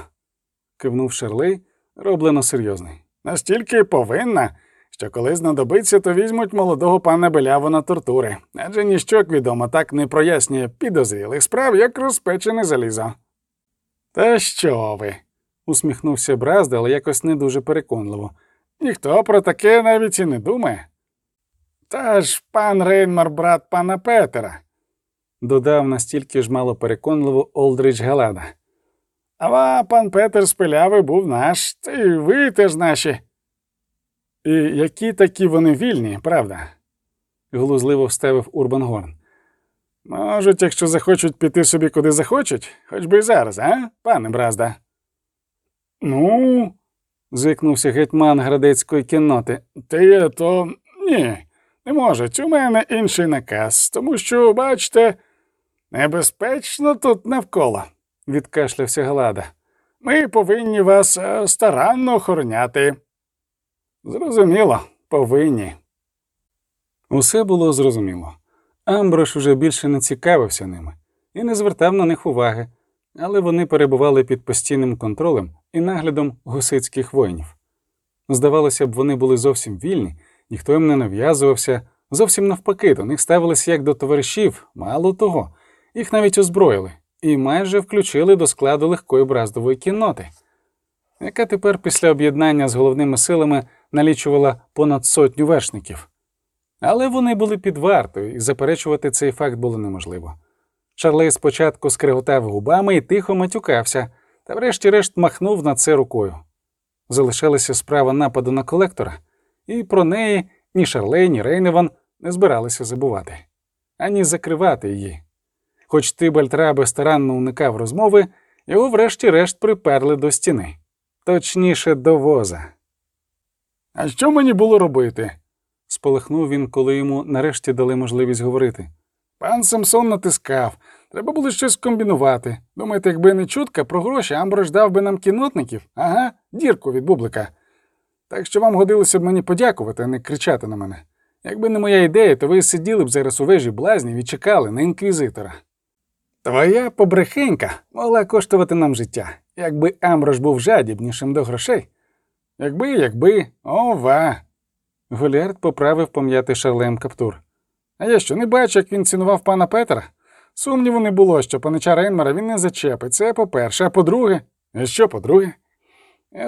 Кивнув Шарлей, роблено серйозний. настільки повинна, що коли знадобиться, то візьмуть молодого пана Беляву на тортури, адже ніщо, як відомо, так не прояснює підозрілих справ, як розпечене залізо. Та що ви? Усміхнувся Бразда, але якось не дуже переконливо. Ніхто про таке навіть і не думає. Та ж пан Рейнмар, брат пана Петера. Додав настільки ж мало переконливо Олдридж Галада. Ава пан Петер з Пиляви був наш, та й ви теж наші. І які такі вони вільні, правда? Глузливо вставив Урбан Горн. Можуть, якщо захочуть піти собі куди захочуть, хоч би і зараз, а, пане Бразда? Ну, Зикнувся гетьман градецької кінноти. ти то ні, не можуть. У мене інший наказ, тому що, бачите, небезпечно тут навколо. Відкашлявся Галада. Ми повинні вас е, старанно охороняти. Зрозуміло, повинні. Усе було зрозуміло. Амброш уже більше не цікавився ними і не звертав на них уваги, але вони перебували під постійним контролем і наглядом гусицьких воїнів. Здавалося б, вони були зовсім вільні, ніхто їм не нав'язувався, зовсім навпаки, до них ставилися як до товаришів, мало того, їх навіть озброїли і майже включили до складу легкої браздової кінноти, яка тепер після об'єднання з головними силами налічувала понад сотню вершників. Але вони були під вартою, і заперечувати цей факт було неможливо. Шарлей спочатку скриготав губами і тихо матюкався, та врешті-решт махнув на це рукою. Залишалася справа нападу на колектора, і про неї ні Шарлей, ні Рейневан не збиралися забувати, ані закривати її. Хоч Тибальт Рабе старанно уникав розмови, його врешті-решт приперли до стіни, точніше, до воза. А що мені було робити? Сполихнув він, коли йому нарешті дали можливість говорити. Пан Самсон натискав. Треба було щось комбінувати. Думаєте, якби не чутка про гроші, Амброш дав би нам кінотників? Ага, дірку від бублика. Так що вам годилося б мені подякувати, а не кричати на мене. Якби не моя ідея, то ви сиділи б зараз у вежі блазнів і чекали на інквізитора. Твоя побрехенька могла коштувати нам життя, якби Амброш був жадібнішим до грошей. Якби, якби, ова. Голіард поправив пом'ятий шарлем каптур. А я що, не бачу, як він цінував пана Петра? Сумніву не було, що панича Рейнмара він не зачепить. Це по-перше, а по-друге, а що по-друге?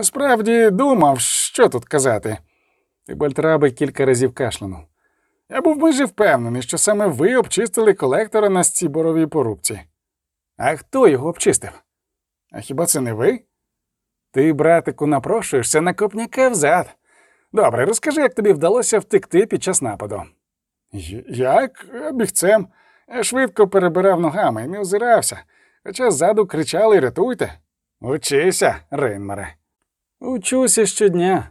Справді думав, що тут казати. І Бальтрабий кілька разів кашлянув. Я був майже впевнений, що саме ви обчистили колектора на цій порубці. А хто його обчистив? А хіба це не ви? Ти, братику, напрошуєшся на копняка взад. Добре, розкажи, як тобі вдалося втекти під час нападу. «Й- Як? Бігцем. Я швидко перебирав ногами і не озирався, хоча ззаду кричали рятуйте. Учися, Рейнмаре. Учуся щодня.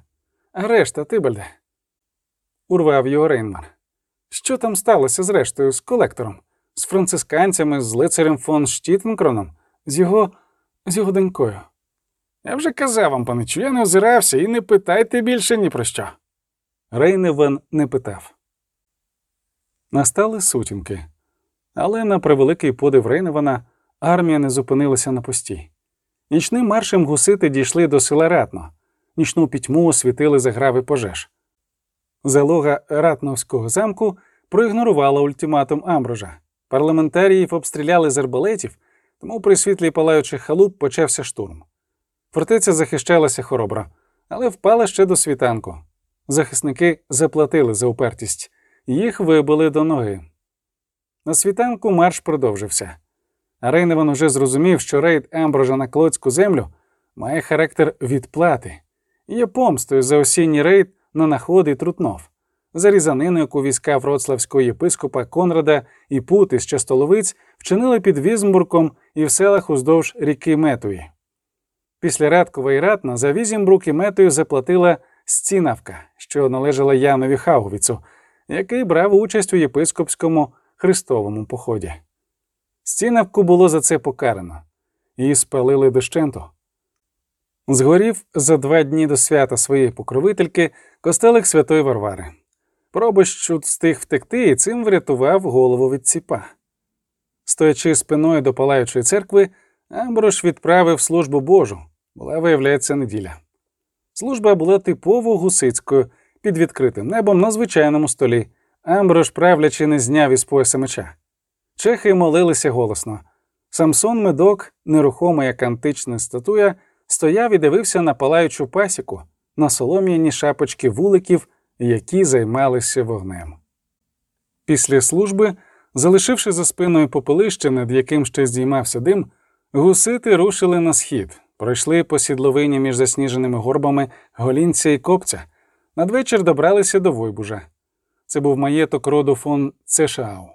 А решта, Тибальде. Урвав його Рейнмар. Що там сталося з рештою, з колектором, з францисканцями, з лицарем фон Штітенкроном, з його. з його донькою? Я вже казав вам, паничу, я не озирався і не питайте більше ні про що. Рейневан не питав. Настали сутінки, але на превеликий подив Рейневана армія не зупинилася на пості. Нічним маршем гусити дійшли до села Ратно, нічну пітьму освітили заграви пожеж. Залога Ратновського замку проігнорувала ультиматум Амброжа. Парламентаріїв обстріляли з арбалетів, тому при світлі палаючих халуп почався штурм. Фортеця захищалася хоробро, але впала ще до світанку. Захисники заплатили за упертість, їх вибили до ноги. На світанку марш продовжився. Рейневан уже зрозумів, що рейд Амброжа на Клодзьку землю має характер відплати є помстою за осінній рейд на Наход і Трутнов, за різанину, яку війська вроцлавського єпископа Конрада і Пут із Частоловиць вчинили під Візмбурком і в селах уздовж ріки Метуї. Після Радкова і Ратна за Візімбрук і Метою заплатила Стінавка, що належала Янові Хаугвіцу, який брав участь у єпископському хрестовому поході. Стінавку було за це покарано, її спалили дощенту. Згорів за два дні до свята своєї покровительки костелик Святої Варвари. Пробощ встиг втекти і цим врятував голову від ціпа. Стоячи спиною до палаючої церкви, Амброш відправив службу Божу. Була, виявляється, неділя. Служба була типово гусицькою, під відкритим небом на звичайному столі. Амброш, правлячи, не зняв із пояса меча. Чехи молилися голосно. Самсон Медок, нерухомий як антична статуя, стояв і дивився на палаючу пасіку, на солом'яні шапочки вуликів, які займалися вогнем. Після служби, залишивши за спиною попелище, над яким ще здіймався дим, гусити рушили на схід, пройшли по сідловині між засніженими горбами голінця і копця. Надвечір добралися до Войбужа. Це був маєток роду фон Цешау.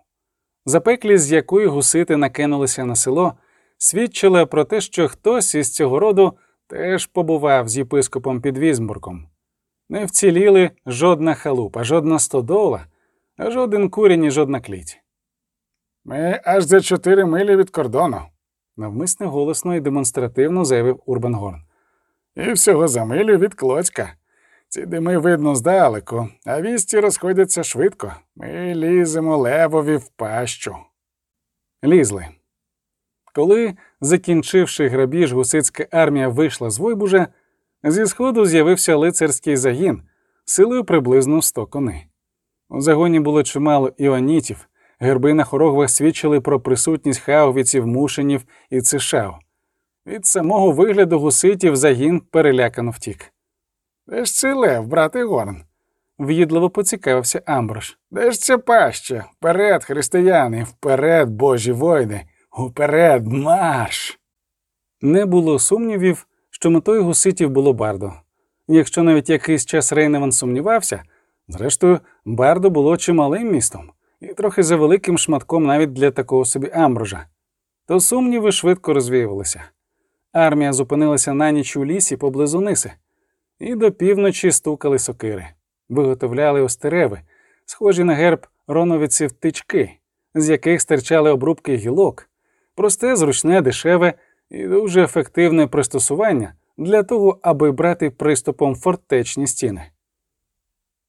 Запеклість, з якої гусити накинулися на село, свідчила про те, що хтось із цього роду теж побував з єпископом під Візмбурком. Не вціліли жодна халупа, жодна стодола, жоден курінь і жодна кліть. Ми аж за чотири милі від кордону. Навмисне голосно і демонстративно заявив Урбан Горн. І всього за милю від Клоцька. Ці дими видно здалеку, а вісті розходяться швидко. Ми ліземо левові в пащу. Лізли. Коли, закінчивши грабіж, гусицька армія вийшла з Войбужа, зі сходу з'явився лицарський загін силою приблизно 100 коней. У загоні було чимало іонітів, герби на хорогвах свідчили про присутність хаугвіців, мушенів і цишав. Від самого вигляду гуситів загін перелякано втік. Де ж цей лев, брате Горн? В'їдливо поцікавився Амброш. Де ж ця паща? Вперед, християни, вперед, божі воїни, уперед, марш! Не було сумнівів, що метою гуситів було Бардо. Якщо навіть якийсь час Рейневан сумнівався, зрештою, Бардо було чималим містом і трохи за великим шматком навіть для такого собі Амброжа. То сумніви швидко розвіювалися. Армія зупинилася на ніч у лісі поблизу Ниси, і до півночі стукали сокири, виготовляли остереви, схожі на герб роновиців тички, з яких стирчали обрубки гілок, просте, зручне, дешеве і дуже ефективне пристосування для того, аби брати приступом фортечні стіни.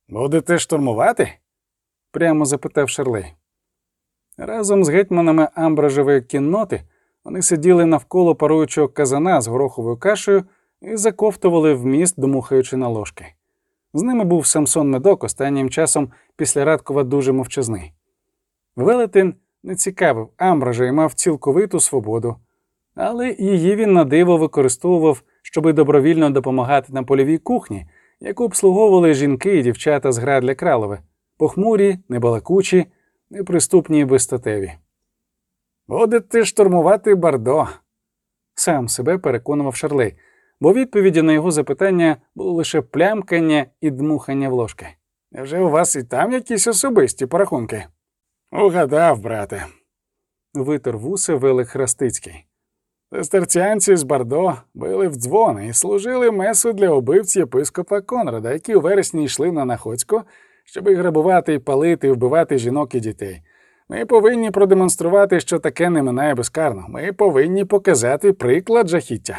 Будете штурмувати? прямо запитав Шарлей. Разом з гетьманами амбражевої кінноти вони сиділи навколо паруючого казана з гороховою кашею і заковтували в міст, домухаючи на ложки. З ними був Самсон Медок, останнім часом після Радкова дуже мовчазний. Велетин не цікавив амбража і мав цілковиту свободу, але її він на диво використовував, щоби добровільно допомагати на польовій кухні, яку обслуговували жінки і дівчата з гра для кралове, похмурі, небалакучі, неприступні і безстатеві. Будете штурмувати Бардо. Сам себе переконував Шарлей, бо відповіді на його запитання було лише плямкання і дмухання в ложки. Невже у вас і там якісь особисті порахунки? Угадав, брате. Витер вуси Велик Храстицький. Сестерціанці з Бардо били в дзвони і служили месу для убивць єпископа Конрада, які у вересні йшли на Находську, щоб грабувати і палити, вбивати жінок і дітей. Ми повинні продемонструвати, що таке не минає безкарно. Ми повинні показати приклад жахіття.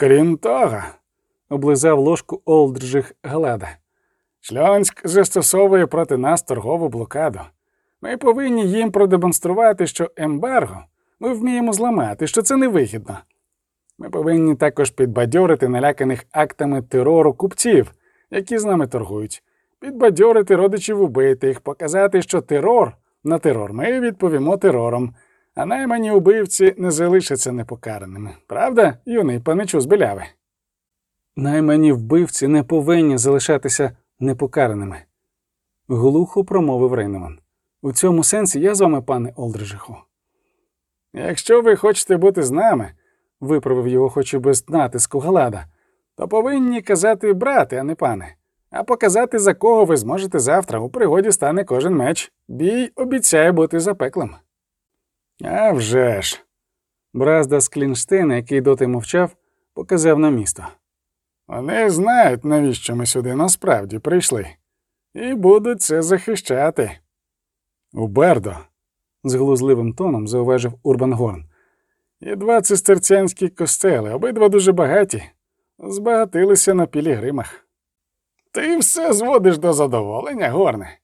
Крім того, Облизав ложку Олдржих Галада. Шльонськ застосовує проти нас торгову блокаду. Ми повинні їм продемонструвати, що ембарго ми вміємо зламати, що це невигідно. Ми повинні також підбадьорити наляканих актами терору купців, які з нами торгують, підбадьорити родичів убитих, показати, що терор на терор ми відповімо терором, а наймані убивці не залишаться непокараними. Правда, юний паничу з біляви? Наймані вбивці не повинні залишатися непокараними. Глухо промовив Рейнеман. У цьому сенсі я з вами, пане Олдрижиху. Якщо ви хочете бути з нами, Виправив його, хоч і без натиску Галада. то повинні казати брати, а не пане. А показати, за кого ви зможете завтра. У пригоді стане кожен меч. Бій обіцяє бути запеклим. А вже ж. Бразда з Клінштейна, який доти мовчав, показав на місто. Вони знають, навіщо ми сюди насправді прийшли, і будуть це захищати. У Бердо, З глузливим тоном зауважив Урбан Горн. є два цистерцянські костели, обидва дуже багаті, збагатилися на пілігримах. Ти все зводиш до задоволення, горне.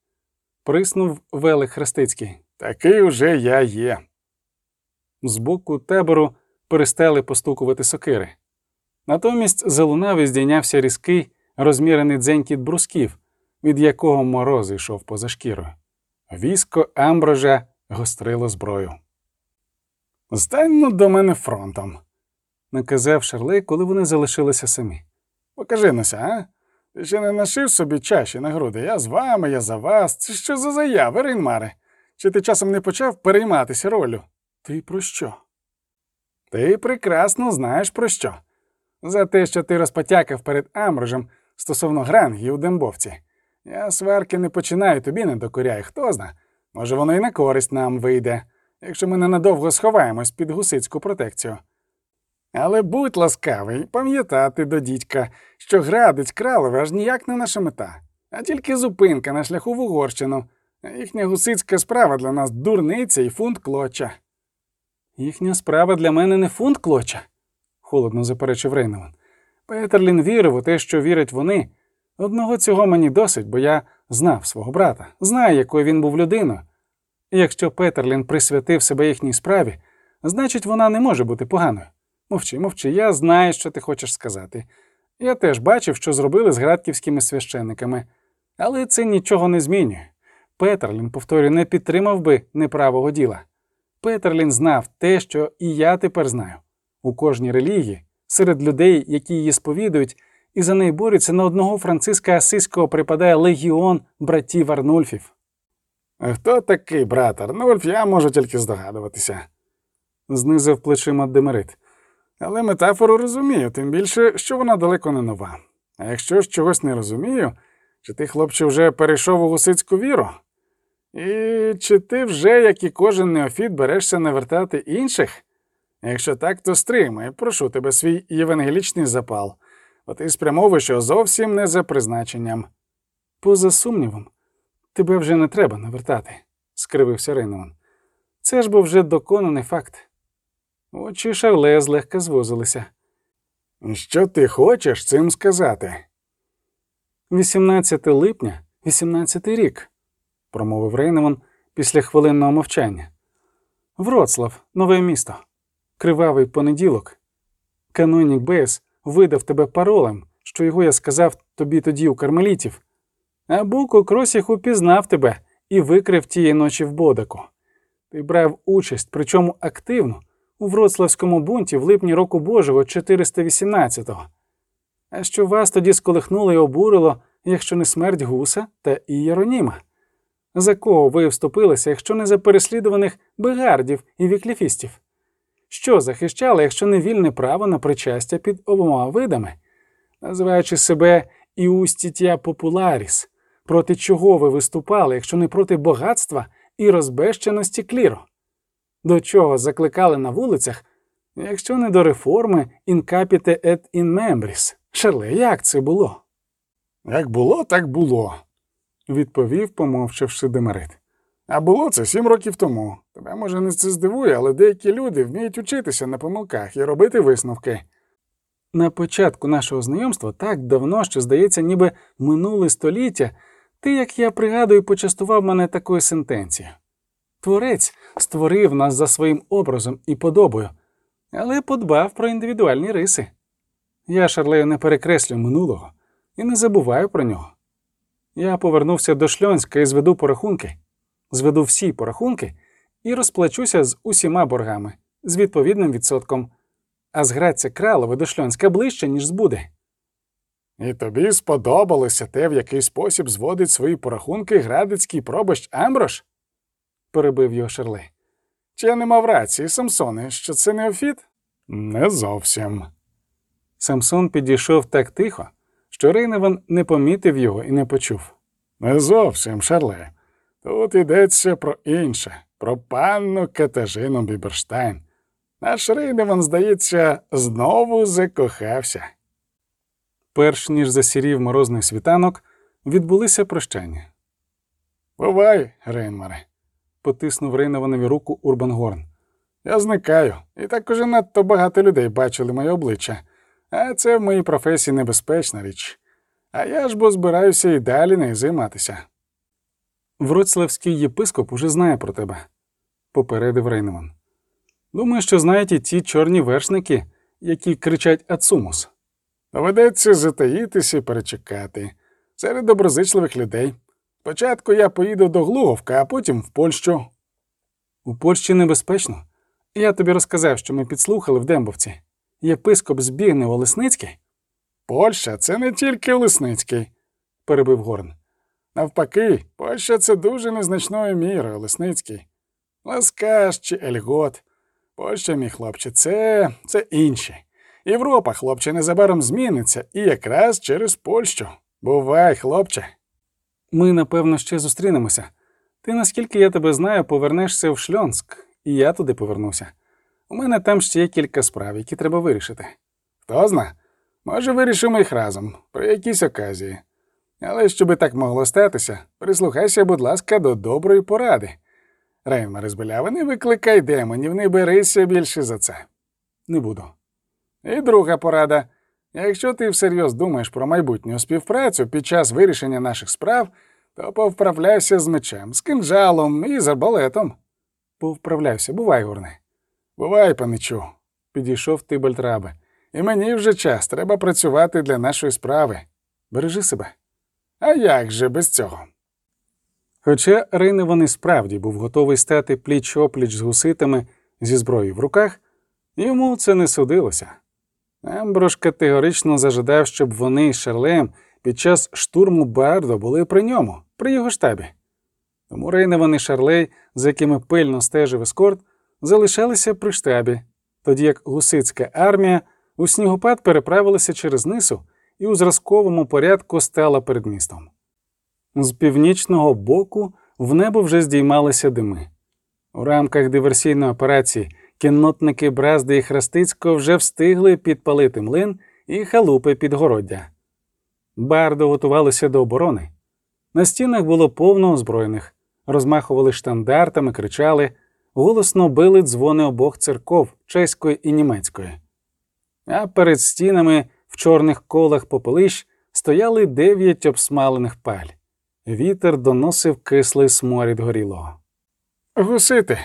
Приснув Велик Хрестицький. Такий уже я є. З боку табору перестали постукувати сокири. Натомість залунав і здійнявся різкий, розмірений дзенькіт брусків, від якого мороз йшов поза шкірою. Військо Амброжа гострило зброю. Стань ну до мене фронтом. Наказав Шарлей, коли вони залишилися самі. Покажи нося, а? Ти ще не нашив собі чаші на груди. Я з вами, я за вас. Це що за заяви, Рейнмаре? Чи ти часом не почав перейматися ролю? Ти про що? Ти прекрасно знаєш про що. За те, що ти розпотякав перед Амброжем стосовно грангі у Дембовці. Я сварки не починаю, тобі не докоряю, хто зна. Може, воно і на користь нам вийде, якщо ми ненадовго сховаємось під гусицьку протекцію. Але будь ласкавий пам'ятати до дідька, що градець кралове аж ніяк не наша мета, а тільки зупинка на шляху в Угорщину. Їхня гусицька справа для нас дурниця і фунт клоча. Їхня справа для мене не фунт клоча, холодно заперечив Рейневан. Петерлін вірив у те, що вірять вони. Одного цього мені досить, бо я знав свого брата, знаю, якою він був людиною. І якщо Петерлін присвятив себе їхній справі, значить вона не може бути поганою. Мовчи, мовчи, я знаю, що ти хочеш сказати. Я теж бачив, що зробили з градківськими священниками, але це нічого не змінює. Петерлін, повторюю, не підтримав би неправого діла. Петерлін знав те, що і я тепер знаю. У кожній релігії, серед людей, які її сповідують, і за неї борються, на одного Франциска Асиського припадає легіон братів Арнульфів. Хто такий брат Арнольф, я можу тільки здогадуватися. Знизив плечима Демерит. Але метафору розумію, тим більше, що вона далеко не нова. А якщо ж чогось не розумію, чи ти, хлопче, вже перейшов у гусицьку віру? І чи ти вже, як і кожен неофіт, берешся навертати інших? Якщо так, то стримай, прошу тебе свій євангелічний запал, бо ти спрямовуєш його зовсім не за призначенням. Поза сумнівом, тебе вже не треба навертати, скривився Рейневан. Це ж був вже доконаний факт. Очі Шарле злегка звозилися. Що ти хочеш цим сказати? 18 липня, 18 рік, промовив Рейневан після хвилинного мовчання. Вроцлав, нове місто. Кривавий понеділок. Канонік Бейс видав тебе паролем, що його я сказав тобі тоді у кармелітів. А Буко Кросіх упізнав тебе і викрив тієї ночі в Бодаку. Ти брав участь, причому активно, у Вроцлавському бунті в липні року Божого 418-го. А що вас тоді сколихнуло і обурило, якщо не смерть гуса та Ієроніма? За кого ви вступилися, якщо не за переслідуваних бегардів і вікліфістів? Що захищали, якщо не вільне право на причастя під обома видами, називаючи себе Іустітя Популаріс, проти чого ви виступали, якщо не проти багатства і розбещеності кліру? До чого закликали на вулицях, якщо не до реформи capite et in membris? Шерле, як це було? Як було, так було, відповів, помовчавши Демерит. А було це сім років тому. Тебе може не це здивує, але деякі люди вміють учитися на помилках і робити висновки. На початку нашого знайомства так давно, що здається, ніби минуле століття, ти, як я пригадую, почастував мене такою сентенцією. Творець створив нас за своїм образом і подобою, але подбав про індивідуальні риси. Я, Шарлею, не перекреслю минулого і не забуваю про нього. Я повернувся до Шльонська і зведу порахунки, зведу всі порахунки і розплачуся з усіма боргами з відповідним відсотком, а зграться кралове до Шльонська ближче, ніж збуде. І тобі сподобалося те, в який спосіб зводить свої порахунки градицький пробощ Амброш? перебив його Шерле. Чи я не мав рації, Самсоне, що це неофіт? Не зовсім. Самсон підійшов так тихо, що Рейневан не помітив його і не почув. Не зовсім, Шарле. Тут йдеться про інше, про панну Катажину Біберштайн. Наш Рейневан, здається, знову закохався. Перш ніж засірів морозний світанок, відбулися прощання. Бувай, Рейнмаре. Потиснув Рейневанові руку Урбангорн. Я зникаю, і так уже надто багато людей бачили моє обличчя, а це в моїй професії небезпечна річ. А я ж бо збираюся і далі нею займатися. Вроцлавський єпископ уже знає про тебе, попередив Рейневан. Думаю, що знають і ті чорні вершники, які кричать Ацумус. Доведеться затаїтися і перечекати серед доброзичливих людей. Спочатку я поїду до Глуговка, а потім в Польщу. У Польщі небезпечно. Я тобі розказав, що ми підслухали в Дембовці. Єпископ Збігнев Олесницький, Польща це не тільки Олесницький. перебив Горн. Навпаки, Польща це дуже незначною мірою, Олесницький. Ласкаж чи Ельгот. Польща, мій хлопче, це, це інші. Європа, хлопче, незабаром зміниться і якраз через Польщу. Бувай, хлопче. Ми, напевно, ще зустрінемося. Ти, наскільки я тебе знаю, повернешся в Шльонськ, і я туди повернуся. У мене там ще є кілька справ, які треба вирішити. Хто зна? Може, вирішимо їх разом, при якійсь оказії. Але щоби так могло статися, прислухайся, будь ласка, до доброї поради. Рейнмар Беляви, не викликай демонів, не берися більше за це. Не буду. І друга порада. Якщо ти всерйоз думаєш про майбутню співпрацю під час вирішення наших справ, то повправляйся з мечем, з кинджалом і з арбалетом. Повправляюся, бувай, Горне. Бувай, паничу. Підійшов Тибальт Рабе. І мені вже час, треба працювати для нашої справи. Бережи себе. А як же без цього? Хоча Рейневан і справді був готовий стати пліч опліч з гуситами зі зброєю в руках, йому це не судилося. Емброш категорично зажадав, щоб вони з Шарлеєм під час штурму Бардо були при ньому, при його штабі. Тому Рейневан і Шарлей, за якими пильно стежив ескорт, залишалися при штабі, тоді як гусицька армія у снігопад переправилася через нису і у зразковому порядку стала перед містом. З північного боку в небо вже здіймалися дими. У рамках диверсійної операції кіннотники Бразди і Храстицького вже встигли підпалити млин і халупи підгороддя. Бардо готувалися до оборони. На стінах було повно озброєних, розмахували штандартами, кричали, голосно били дзвони обох церков чеської і німецької. А перед стінами в чорних колах попелищ стояли дев'ять обсмалених паль. Вітер доносив кислий сморід горілого. Гусити.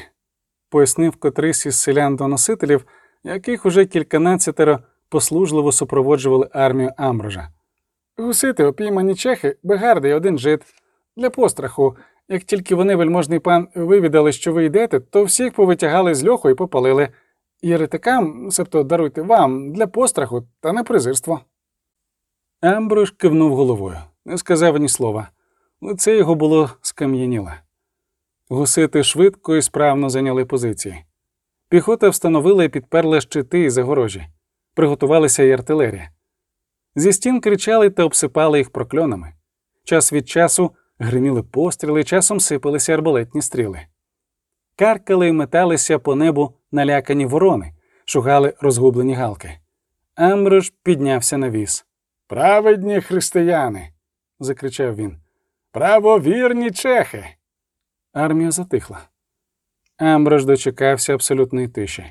Пояснив котрийсь із селян-доносителів, яких уже кільканадцятеро послужливо супроводжували армію Амброжа. Гусити, опіймані чехи, бегарди і один жит. Для постраху. Як тільки вони, вельможний пан, вивідали, що ви йдете, то всіх повитягали з льоху і попалили. Єретикам, себто даруйте вам, для постраху та на презирство. Амброж кивнув головою, не сказав ні слова. Лице його було скам'яніле. Гусити швидко і справно зайняли позиції. Піхота встановила і підперла щити і загорожі. Приготувалася й артилерія. Зі стін кричали та обсипали їх прокльонами. Час від часу гриміли постріли, часом сипалися арбалетні стріли. Каркали й металися по небу налякані ворони, шугали розгублені галки. Амброж піднявся на віз. Праведні християни. закричав він. Правовірні чехи. Армія затихла. Амброж дочекався абсолютної тиші.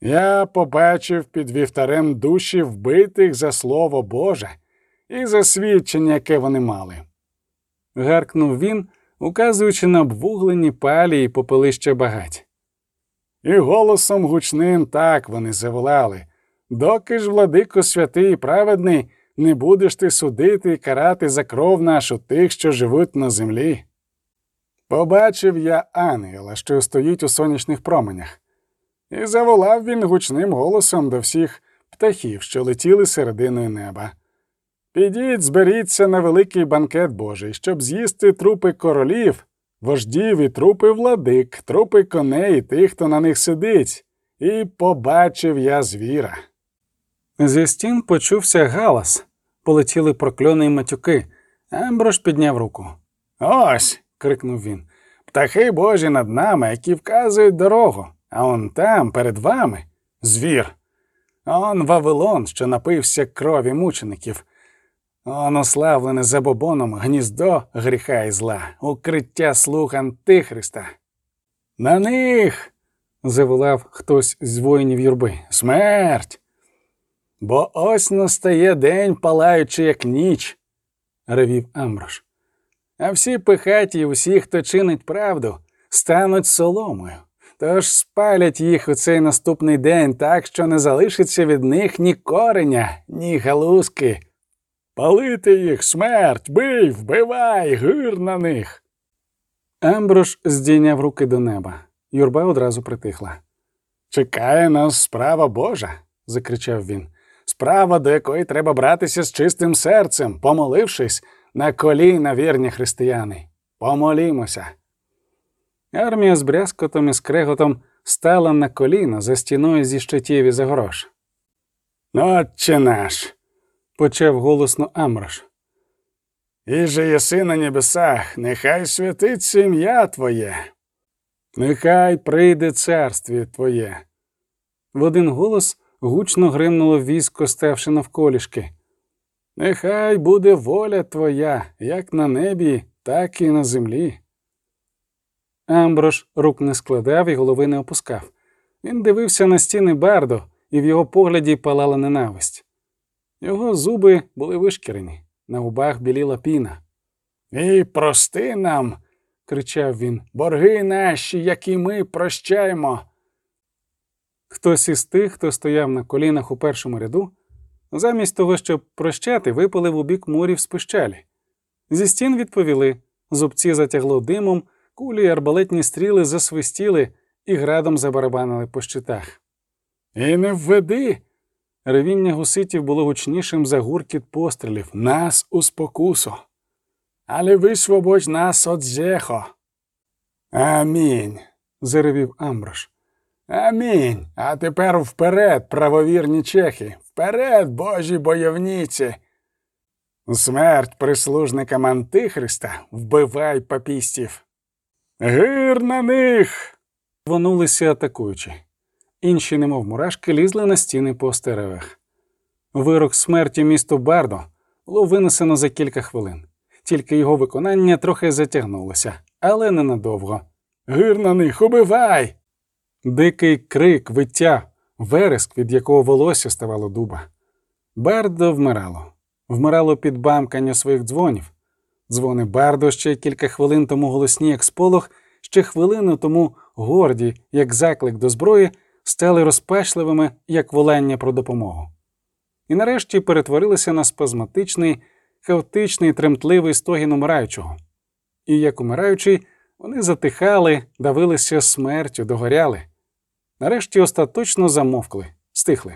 Я побачив під вівтарем душі вбитих за слово Боже і за свідчення, яке вони мали. Гаркнув він, указуючи на обвуглені палі і попелища багать. І голосом гучним так вони заволали. Доки ж, владико святий і праведний, не будеш ти судити і карати за кров нашу тих, що живуть на землі. Побачив я ангела, що стоїть у сонячних променях, і заволав він гучним голосом до всіх птахів, що летіли серединою неба. Підіть, зберіться на великий банкет Божий, щоб з'їсти трупи королів, вождів і трупи владик, трупи коней і тих, хто на них сидить, і побачив я звіра. Зі стін почувся галас, полетіли прокльони й матюки. Амброш підняв руку. Ось. крикнув він. Птахи Божі над нами, які вказують дорогу, а он там, перед вами, звір. Он Вавилон, що напився крові мучеників. Он ославлене забобоном гніздо гріха і зла, укриття слуг Антихриста. На них. заволав хтось з воїнів юрби. Смерть. Бо ось настає день, палаючи, як ніч, ревів Амброш. а всі пихаті і усі, хто чинить правду, стануть соломою. Тож спалять їх у цей наступний день так, що не залишиться від них ні кореня, ні галузки. Палити їх, смерть, бий, вбивай, гир на них. Амброш здійняв руки до неба. Юрба одразу притихла. Чекає нас справа Божа, закричав він. Справа, до якої треба братися з чистим серцем, помолившись на коліна вірні християни. Помолімося. Армія з брязкотом і скреготом стала на коліна за стіною зі щитів і загорож. Отче наш, Почав голосно Амброш. і же єси на небесах, нехай святиться ім'я Твоє, нехай прийде царстві Твоє. В один голос гучно гримнуло військо, ставши навколішки. Нехай буде воля Твоя, як на небі, так і на землі. Амброш рук не складав і голови не опускав. Він дивився на стіни бардо, і в його погляді палала ненависть. Його зуби були вишкірені, на губах біліла піна. І прости нам, кричав він. борги наші, які ми прощаємо. Хтось із тих, хто стояв на колінах у першому ряду, замість того, щоб прощати, випалив у бік мурів з пищалі. Зі стін відповіли, зубці затягло димом, кулі й арбалетні стріли засвистіли і градом забарабанили по щитах. І не введи Ревіння гуситів було гучнішим за гуркіт пострілів. нас у спокусу, але висвободь нас от зехо. Амінь. заревів Амброш. Амінь. А тепер вперед, правовірні чехи, вперед, божі бойовніці. Смерть прислужникам Антихриста, вбивай папістів. Гир на них. Вонулися атакуючи. Інші, немов мурашки, лізли на стіни по стеревах. Вирок смерті місту Бардо було винесено за кілька хвилин, тільки його виконання трохи затягнулося, але ненадовго. Гир на них, убивай! Дикий крик, виття, вереск, від якого волосся ставало дуба. Бардо вмирало. Вмирало під бамкання своїх дзвонів. Дзвони Бардо ще кілька хвилин тому голосні, як сполох, ще хвилину тому горді, як заклик до зброї, стали розпачливими, як волання про допомогу. І нарешті перетворилися на спазматичний, хаотичний, тремтливий стогін умираючого. І як умираючий, вони затихали, давилися смертю, догоряли. Нарешті остаточно замовкли, стихли.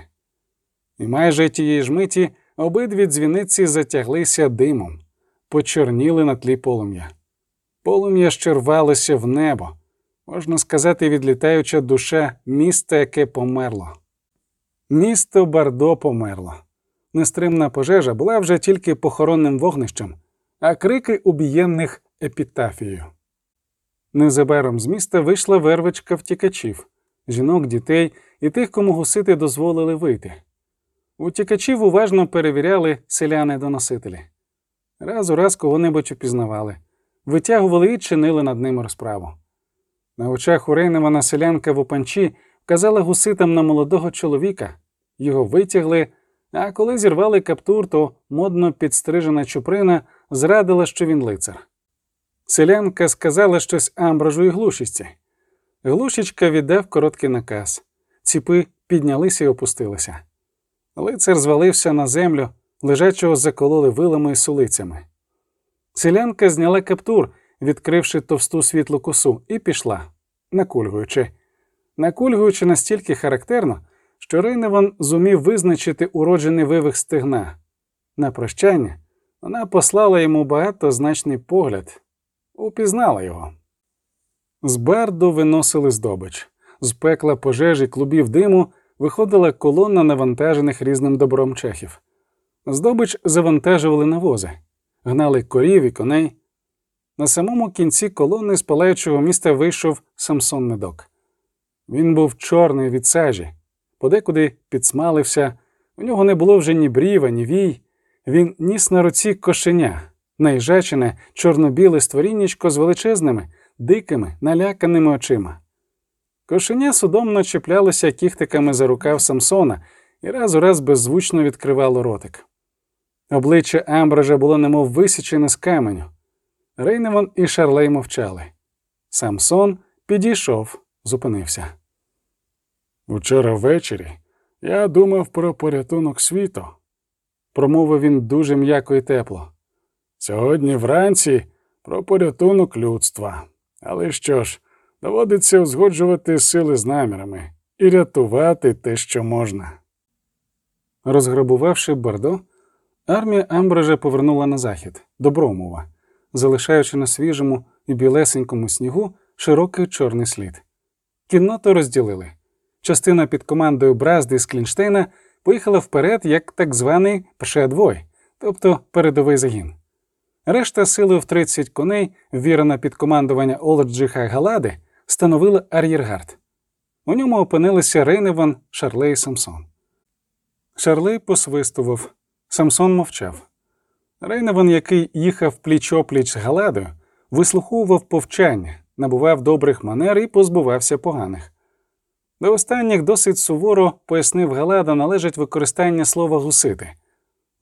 І майже тієї ж миті обидві дзвіниці затяглися димом, почорніли на тлі полум'я. Полум'я ще рвалося в небо, можна сказати, відлітаюча душа міста, яке померло. Місто Бардо померло. Нестримна пожежа була вже тільки похоронним вогнищем, а крики убієнних епітафією. Незабаром з міста вийшла вервичка втікачів, жінок, дітей і тих, кому гусити дозволили вийти. Утікачів уважно перевіряли селяни-доносителі. Раз у раз кого-небудь упізнавали, витягували і чинили над ними розправу. На очах у селянка в опанчі вказала гуситам на молодого чоловіка, його витягли, а коли зірвали каптур, то модно підстрижена чуприна зрадила, що він лицар. Селянка сказала щось амбражу і глушічці. Глушечка віддав короткий наказ. Ціпи піднялися і опустилися. Лицар звалився на землю, лежачого закололи вилами і сулицями. Селянка зняла каптур, відкривши товсту світлу косу, і пішла, накульгуючи. Накульгуючи настільки характерно, що Рейневан зумів визначити уроджений вивих стегна. На прощання вона послала йому багатозначний погляд, упізнала його. З барду виносили здобич, з пекла пожежі клубів диму виходила колона навантажених різним добром чехів. Здобич завантажували на вози, гнали корів і коней. На самому кінці колони з палаючого міста вийшов Самсон Медок. Він був чорний від сажі, подекуди підсмалився, у нього не було вже ні бріва, ні вій. Він ніс на руці кошеня, наїжачене, чорно-біле створіннячко з величезними, дикими, наляканими очима. Кошеня судомно чіплялося кіхтиками за рукав Самсона і раз у раз беззвучно відкривало ротик. Обличчя Амбража було немов висічене з каменю. Рейневан і Шарлей мовчали. Самсон підійшов, зупинився. Учора ввечері я думав про порятунок світу, промовив він дуже м'яко і тепло. Сьогодні вранці про порятунок людства. Але що ж, доводиться узгоджувати сили з намірами і рятувати те, що можна. Розграбувавши Бордо, армія Амбража повернула на захід до Бромова, залишаючи на свіжому і білесенькому снігу широкий чорний слід. Кінноту розділили. Частина під командою Бразди з Клінштейна поїхала вперед як так званий пшедвой, тобто передовий загін. Решта сили в 30 коней, ввірена під командування Олдржиха Галади, становила ар'єргард. У ньому опинилися Рейневан, Шарлей і Самсон. Шарлей посвистував, Самсон мовчав. Рейневан, який їхав пліч-опліч з Галадою, вислуховував повчання, набував добрих манер і позбувався поганих. До останніх досить суворо пояснив Галада, належить використання слова гусити,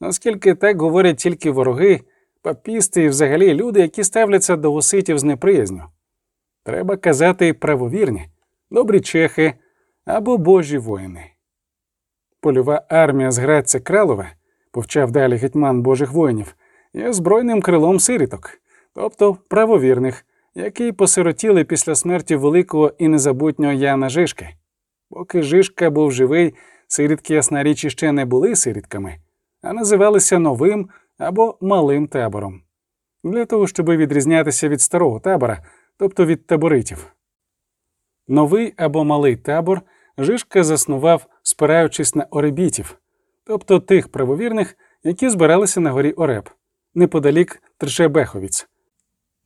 оскільки так говорять тільки вороги, папісти і взагалі люди, які ставляться до гуситів з неприязню. Треба казати правовірні, добрі чехи або божі воїни. Польова армія з Граця Кралове, повчав далі гетьман божих воїнів, є збройним крилом сиріток, тобто правовірних, які посиротіли після смерті великого і незабутнього Яна Жишки. Поки Жишка був живий, сирітки, ясна річ, іще не були сирітками, а називалися новим або малим табором. Для того, щоб відрізнятися від старого табора, тобто від таборитів. Новий або малий табор Жишка заснував, спираючись на оребітів, тобто тих правовірних, які збиралися на горі Ореб, неподалік Тршебеховіць.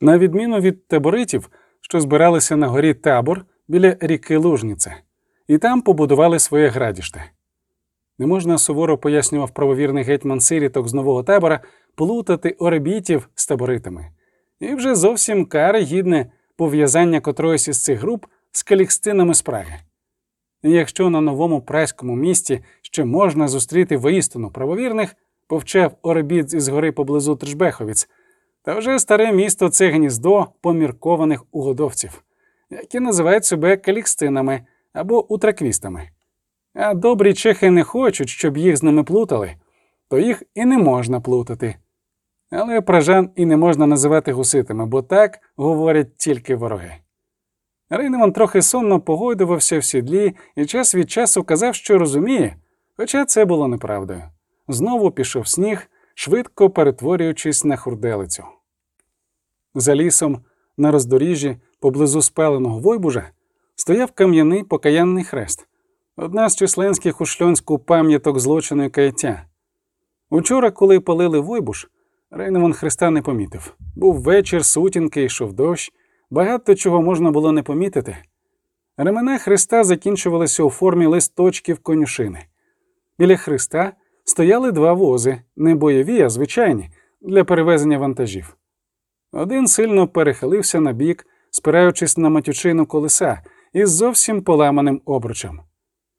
На відміну від таборитів, що збиралися на горі табор біля ріки Лужніце, і там побудували своє градіще. Не можна суворо пояснював правовірний гетьман сиріток з нового табора плутати оребітів з таборитами. і вже зовсім кари гідне пов'язання котроїсь із цих груп з калікстинами з. І якщо на новому прайському місті ще можна зустріти воістину правовірних, повчав Оребіц із гори поблизу Тришбеховіць, та вже старе місто це гніздо поміркованих угодовців, які називають себе калікстинами або утраквістами. А добрі чехи не хочуть, щоб їх з ними плутали, то їх і не можна плутати. Але пражан і не можна називати гуситами, бо так говорять тільки вороги. Рейневан трохи сонно погойдувався в сідлі і час від часу казав, що розуміє, хоча це було неправдою. Знову пішов сніг, швидко перетворюючись на хурделицю. За лісом, на роздоріжжі, поблизу спаленого Войбужа, стояв кам'яний покаянний хрест, одна з численських у шльонську пам'яток злочину і каяття. Учора, коли палили Войбуш, Рейневан хреста не помітив. Був вечір, сутінки, йшов дощ, багато чого можна було не помітити. Ремена хреста закінчувалися у формі листочків конюшини. Біля хреста стояли два вози, не бойові, а звичайні, для перевезення вантажів. Один сильно перехилився на бік, спираючись на матючину колеса із зовсім поламаним обручем.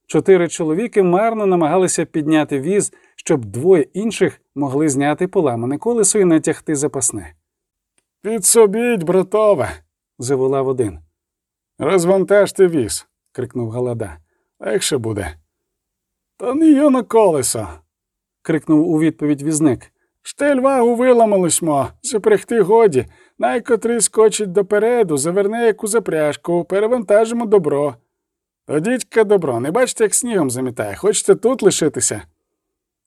Чотири чоловіки марно намагалися підняти віз, щоб двоє інших могли зняти поламане колесо і натягти запасне. Підсобіть, братове, Заволав один. розвантажте віз, крикнув Галада. легше буде. Та не йо на колесо. крикнув у відповідь візник. Штель вагу виламалось мо, запрягти годі, найкотрий скочить допереду, заверне яку запряжку, перевантажимо добро. То дідька добро, не бачите, як снігом замітає, хочете тут лишитися?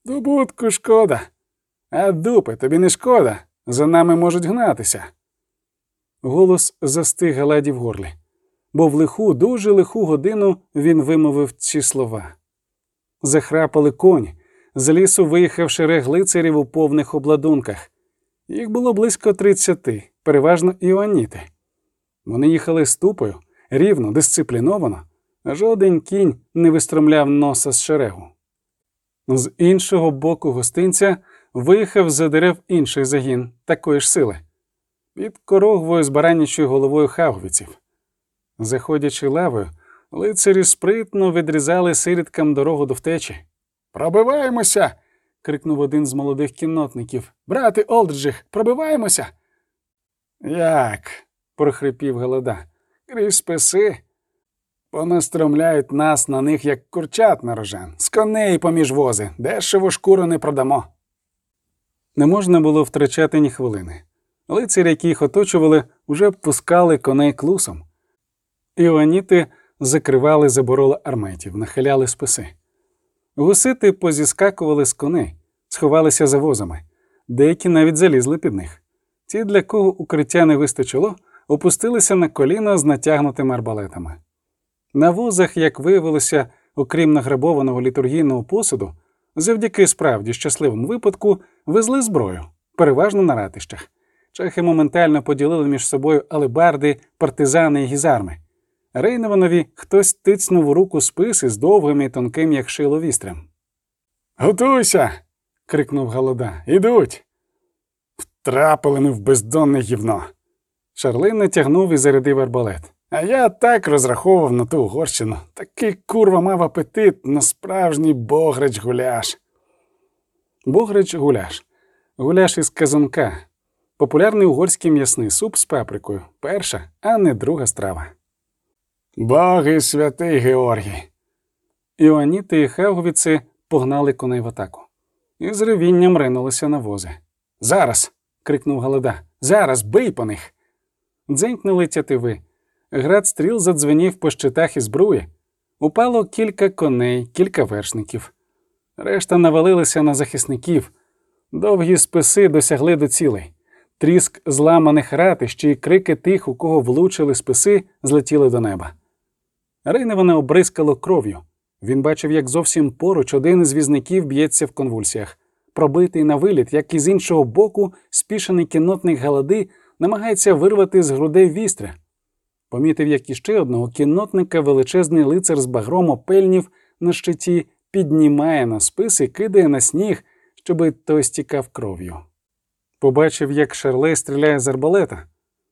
Добутку шкода. А дупи, тобі не шкода, за нами можуть гнатися. Голос застиг Галаді в горлі, бо в лиху, дуже лиху годину він вимовив ці слова. Захрапали коні, з лісу виїхав шерег лицарів у повних обладунках. Їх було близько тридцяти, переважно іоаніти. Вони їхали ступою, рівно, дисципліновано, жоден кінь не вистромляв носа з шерегу. З іншого боку гостинця виїхав за дерев інший загін такої ж сили під корогвою з баранячою головою хаввиців. Заходячи лавою, лицарі спритно відрізали сиріткам дорогу до втечі. Пробиваємося. крикнув один з молодих кіннотників. Брати Олдрджих, пробиваємося. Як? прохрипів Галада. Крізь списи. Понастромляють нас на них, як курчат на рожен, з коней поміж вози, дешево шкуру не продамо. Не можна було втрачати ні хвилини. Лицарі, які їх оточували, уже пускали коней клусом. Іоаніти закривали забороли арметів, нахиляли списи. Гусити позіскакували з коней, сховалися за возами, деякі навіть залізли під них. Ті, для кого укриття не вистачило, опустилися на коліна з натягнутими арбалетами. На возах, як виявилося, окрім награбованого літургійного посуду, завдяки справді щасливому випадку везли зброю, переважно на ратищах. Чехи моментально поділили між собою алебарди, партизани і гізарми. Рейневанові хтось тицнув у руку спис із довгим і тонким, як шило вістрям. Готуйся. крикнув Галада. Ідуть. Втрапили ми в бездонне гівно. Шарлин натягнув і зарядив арбалет. А я так розраховував на ту Угорщину. Такий курва мав апетит на справжній бограч гуляш. Бограч гуляш. Гуляш із казанка. Популярний угорський м'ясний суп з паприкою. Перша, а не друга страва. Боги святий Георгій. Іоаніти і хевговіці погнали коней в атаку. І з ревінням ринулися на вози. Зараз. крикнув Галада. Зараз бий по них. Дзенькнули тятиви. Град стріл задзвенів по щитах і збруї. Упало кілька коней, кілька вершників. Решта навалилися на захисників. Довгі списи досягли до цілей. Тріск зламаних ратищ і крики тих, у кого влучили списи, злетіли до неба. Рейневана обрискало кров'ю. Він бачив, як зовсім поруч один із візників б'ється в конвульсіях. Пробитий на виліт, як і з іншого боку, спішений кіннотник Галади намагається вирвати з грудей вістря. Помітив, як іще одного кіннотника величезний лицар з багром опельнів на щиті піднімає на спис і кидає на сніг, щоби той стікав кров'ю. Побачив, як Шарлей стріляє з арбалета,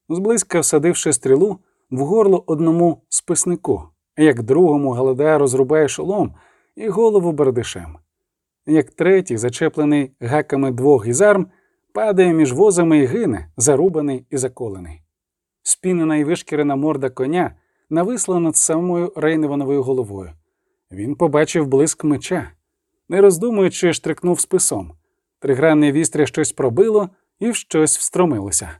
зблизька всадивши стрілу в горло одному списнику, як другому Галада розрубає шолом і голову бердишем, як третій, зачеплений гаками двох гізарм, падає між возами і гине, зарубаний і заколений. Спінена і вишкірена морда коня нависла над самою Рейневановою головою. Він побачив блиск меча. Не роздумуючи, штрикнув списом. Тригранне вістря щось пробило і в щось встромилося.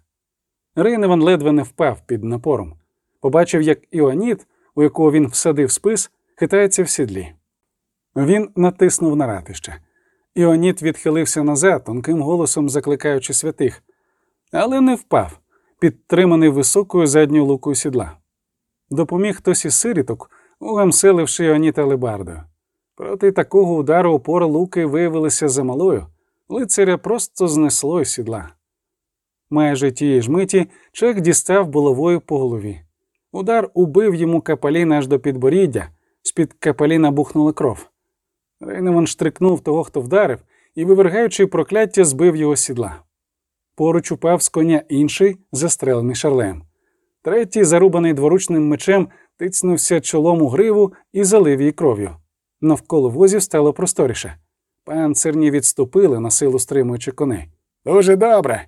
Рейневан ледве не впав під напором. Побачив, як Іоніт, у якого він всадив спис, хитається в сідлі. Він натиснув на ратище. Іоніт відхилився назад, тонким голосом закликаючи святих, але не впав, підтриманий високою задньою лукою сідла. Допоміг хтось із сиріток, угамселивши Іоніта лебардою. Проти такого удару опора луки виявилася замалою, лицаря просто знесло із сідла. Майже тієї ж миті чех дістав булавою по голові. Удар убив йому капаліна аж до підборіддя, з-під капаліна бухнула кров. Рейневан штрикнув того, хто вдарив, і, вивергаючи прокляття, збив його з сідла. Поруч упав з коня інший, застрелений Шарлеєм. Третій, зарубаний дворучним мечем, тицнувся чолом у гриву і залив її кров'ю. Навколо возів стало просторіше. Панцирні відступили, на силу стримуючи коней. Дуже добре.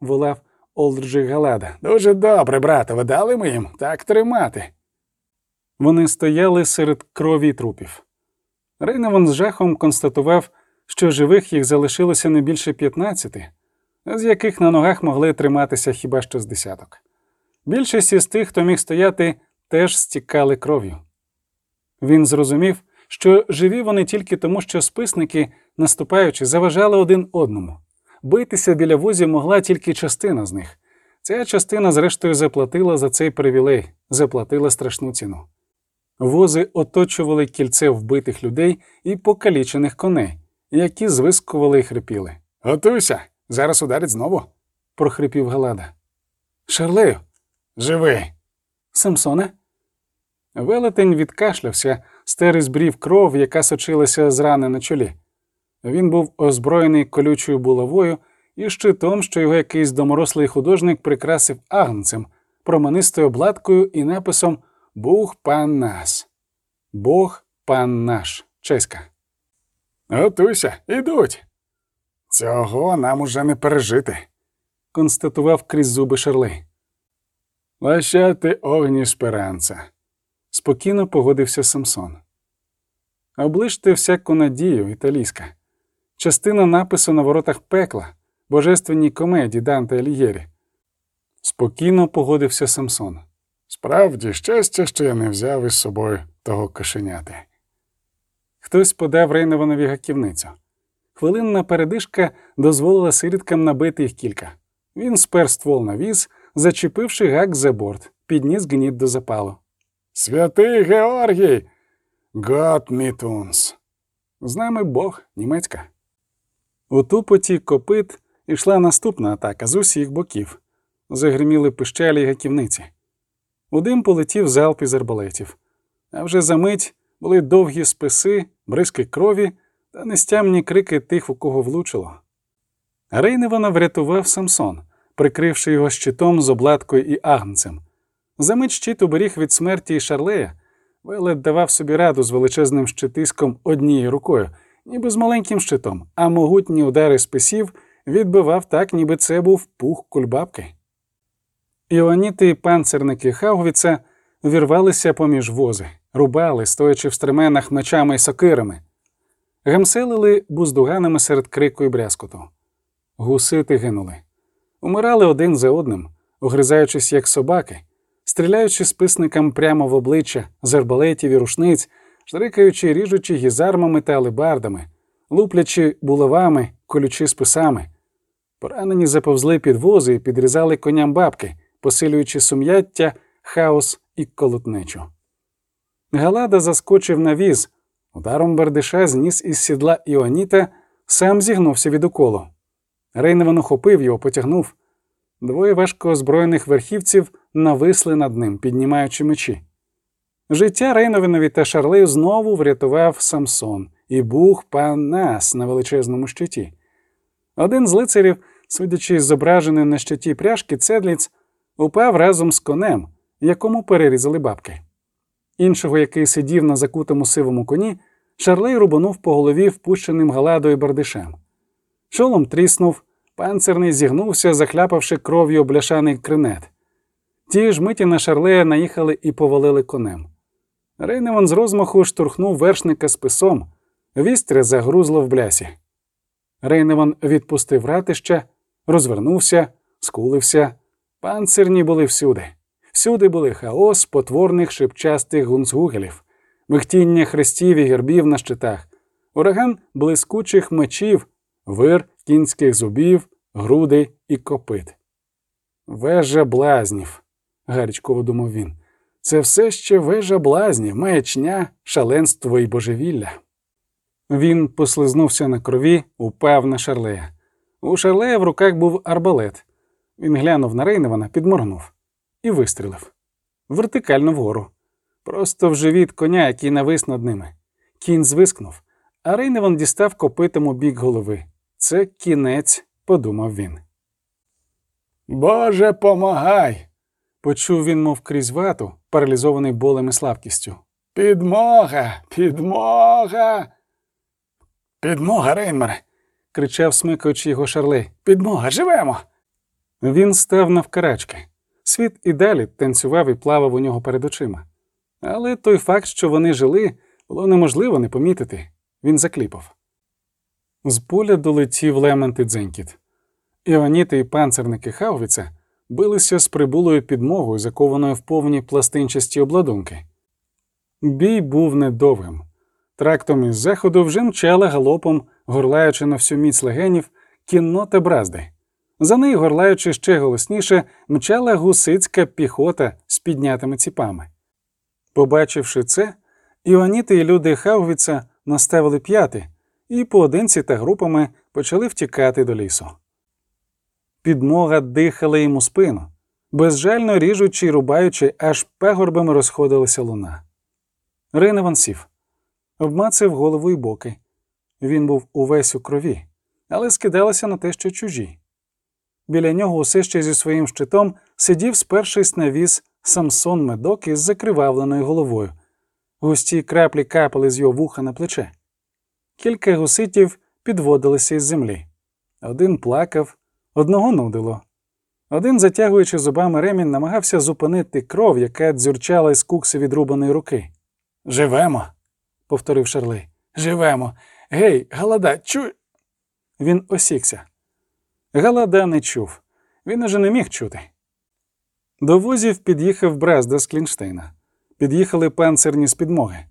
Волав Олдржих Галада. Дуже добре, брате, ви дали ми їм так тримати. Вони стояли серед крові трупів. Рейневан з жахом констатував, що живих їх залишилося не більше 15, з яких на ногах могли триматися хіба що з десяток. Більшість із тих, хто міг стояти, теж стікали кров'ю. Він зрозумів, що живі вони тільки тому, що списники, наступаючи, заважали один одному. Битися біля возів могла тільки частина з них. Ця частина, зрештою, заплатила за цей привілей, заплатила страшну ціну. Вози оточували кільце вбитих людей і покалічених коней, які звискували і хрипіли. Готуйся, зараз ударить знову. прохрипів Галада. Шарлею, Живи. Самсоне. Велетень відкашлявся, стер із брів кров, яка сочилася з рани на чолі. Він був озброєний колючою булавою і щитом, що його якийсь доморослий художник прикрасив агнцем, променистою обладкою і написом Буг пан нас. Бог пан наш. Чеська. Готуйся, ідуть. Цього нам уже не пережити. констатував крізь зуби Шарлей. Лащати огні сперанца. Спокійно погодився Самсон. Оближте всяку надію, італійська. Частина напису на воротах пекла, божественній комедії Данте Алігєрі. Спокійно погодився Самсон. Справді, щастя, що я не взяв із собою того кошеняти. Хтось подав Рейнованові гаківницю. Хвилинна передишка дозволила сиріткам набити їх кілька. Він спер ствол на віз, зачепивши гак за борт, підніс гніт до запалу. Святий Георгій! Гот мітунс. З нами Бог, німецька. У тупоті копит ішла наступна атака з усіх боків. Загриміли пищалі й гаківниці. У дим полетів залп із арбалетів. А вже за мить були довгі списи, бризки крові та нестямні крики тих, у кого влучило. Рейневана врятував Самсон, прикривши його щитом з обладкою і агнцем. За мить щит уберіг від смерті і шарлея, Велет давав собі раду з величезним щитиском однією рукою, ніби з маленьким щитом, а могутні удари списів відбивав так, ніби це був пух кульбабки. Іоніти і панцерники Хаугвіца вірвалися поміж вози, рубали, стоячи в стременах мечами й сокирами, гамселили буздуганами серед крику і брязкоту. Гусити гинули. Умирали один за одним, огризаючись як собаки, стріляючи списникам прямо в обличчя з арбалетів і рушниць, штрикаючи ріжучи гізармами та алебардами, луплячи булавами, колючи списами. Поранені заповзли під вози і підрізали коням бабки, посилюючи сум'яття, хаос і колотнечу. Галада заскочив на віз, ударом бердиша зніс із сідла Іоніта, сам зігнувся від уколу. Рейневан охопив його, потягнув. Двоє важко озброєних верхівців нависли над ним, піднімаючи мечі. Життя Рейновинові та Шарлею знову врятував Самсон і бух пан нас на величезному щиті. Один з лицарів судячи з зображеної на щиті пряжки, Цедліц упав разом з конем, якому перерізали бабки. Іншого, який сидів на закутому сивому коні, Шарлей рубанув по голові впущеним галадою бардишем. Шолом тріснув, панцирний зігнувся, захляпавши кров'ю бляшаний кринет. Ті ж миті на Шарлея наїхали і повалили конем. Рейневан з розмаху штурхнув вершника списом, вістря загрузло в блясі. Рейневан відпустив ратища, розвернувся, скулився. Панцирні були всюди. Всюди були хаос потворних шипчастих гунцгугелів, михтіння хрестів і гербів на щитах, ураган блискучих мечів, вир кінських зубів, грудей і копит. Вежа блазнів, гарячково думав він. Це все ще вежа блазнів, маячня, шаленство і божевілля. Він послизнувся на крові, упав на шарлея. У шарлея в руках був арбалет. Він глянув на Рейневана, підморгнув і вистрілив вертикально вгору, просто в живіт коня, який навис над ними. Кінь звискнув, а Рейневан дістав копитом у бік голови. Це кінець, подумав він. Боже, помагай! Почув він, мов крізь вату, паралізований болем і слабкістю. Підмога! Підмога! Підмога, Рейнмере! кричав, смикаючи його шарлей. Підмога, живемо! Він став навкарачки. Світ і далі танцював і плавав у нього перед очима. Але той факт, що вони жили, було неможливо не помітити. Він закліпав. З поля долетів лемент і дзенькіт. Іоніти і панцерники Хаувіца билися з прибулою підмогою, закованою в повні пластинчасті обладунки. Бій був недовгим. Трактом із заходу вже мчала галопом, горлаючи на всю міць легенів, кіннота бразди. За нею, горлаючи ще голосніше, мчала гусицька піхота з піднятими ціпами. Побачивши це, іоніти і люди Хаувіца наставили п'яти і поодинці та групами почали втікати до лісу. Підмога дихала йому спину, безжально ріжучи й рубаючи, аж пагорбами розходилася луна. Рейневан сів, обмацав голову й боки. Він був увесь у крові, але скидалося на те, що чужі. Біля нього усе ще зі своїм щитом сидів, спершись на віз Самсон медок із закривавленою головою. Густі краплі капали з його вуха на плече. Кілька гуситів підводилися із землі. Один плакав, одного нудило. Один, затягуючи зубами ремінь, намагався зупинити кров, яка дзюрчала із кукси відрубаної руки. Живемо, повторив Шарлей. живемо. Гей, Галада, чуй. Він осікся. Галада не чув. Він уже не міг чути. До возів під'їхав Бразда з Клінштейна. Під'їхали панцирні з підмоги.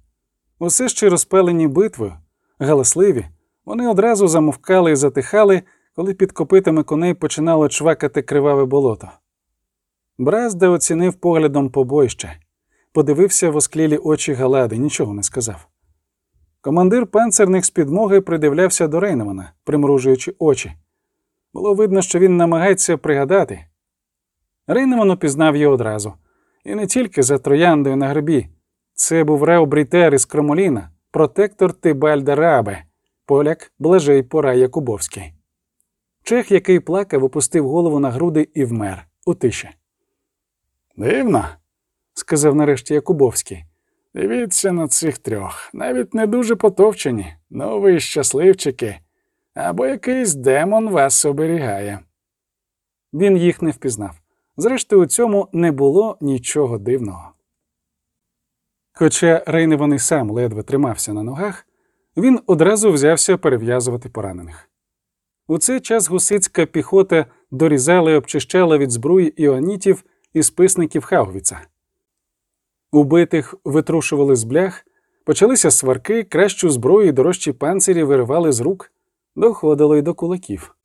Усе ще розпалені битвою, галасливі, вони одразу замовкали і затихали, коли під копитами коней починало чвакати криваве болото. Бразда оцінив поглядом побоїще, подивився в осклілі очі Галади, нічого не сказав. Командир панцирних з підмоги придивлявся до Рейневана, примружуючи очі. Було видно, що він намагається пригадати. Рейнеман упізнав її одразу, і не тільки за трояндою на грибі. Це був Рео Брітер із Кромоліна, протектор Тибальда Рабе, поляк Блажей Пора Якубовський. Чех, який плакав, опустив голову на груди і вмер у тиші. Дивно, Сказав нарешті Якубовський. дивіться на цих трьох, навіть не дуже потовчені, ну ви щасливчики, або якийсь демон вас оберігає. Він їх не впізнав. Зрештою, у цьому не було нічого дивного. Хоча Рейневан і сам ледве тримався на ногах, він одразу взявся перев'язувати поранених. У цей час гусицька піхота дорізала і обчищала від збруї іонітів і списників Хаугвіца. Убитих витрушували з блях, почалися сварки, кращу зброю і дорожчі панцирі виривали з рук, доходило й до кулаків.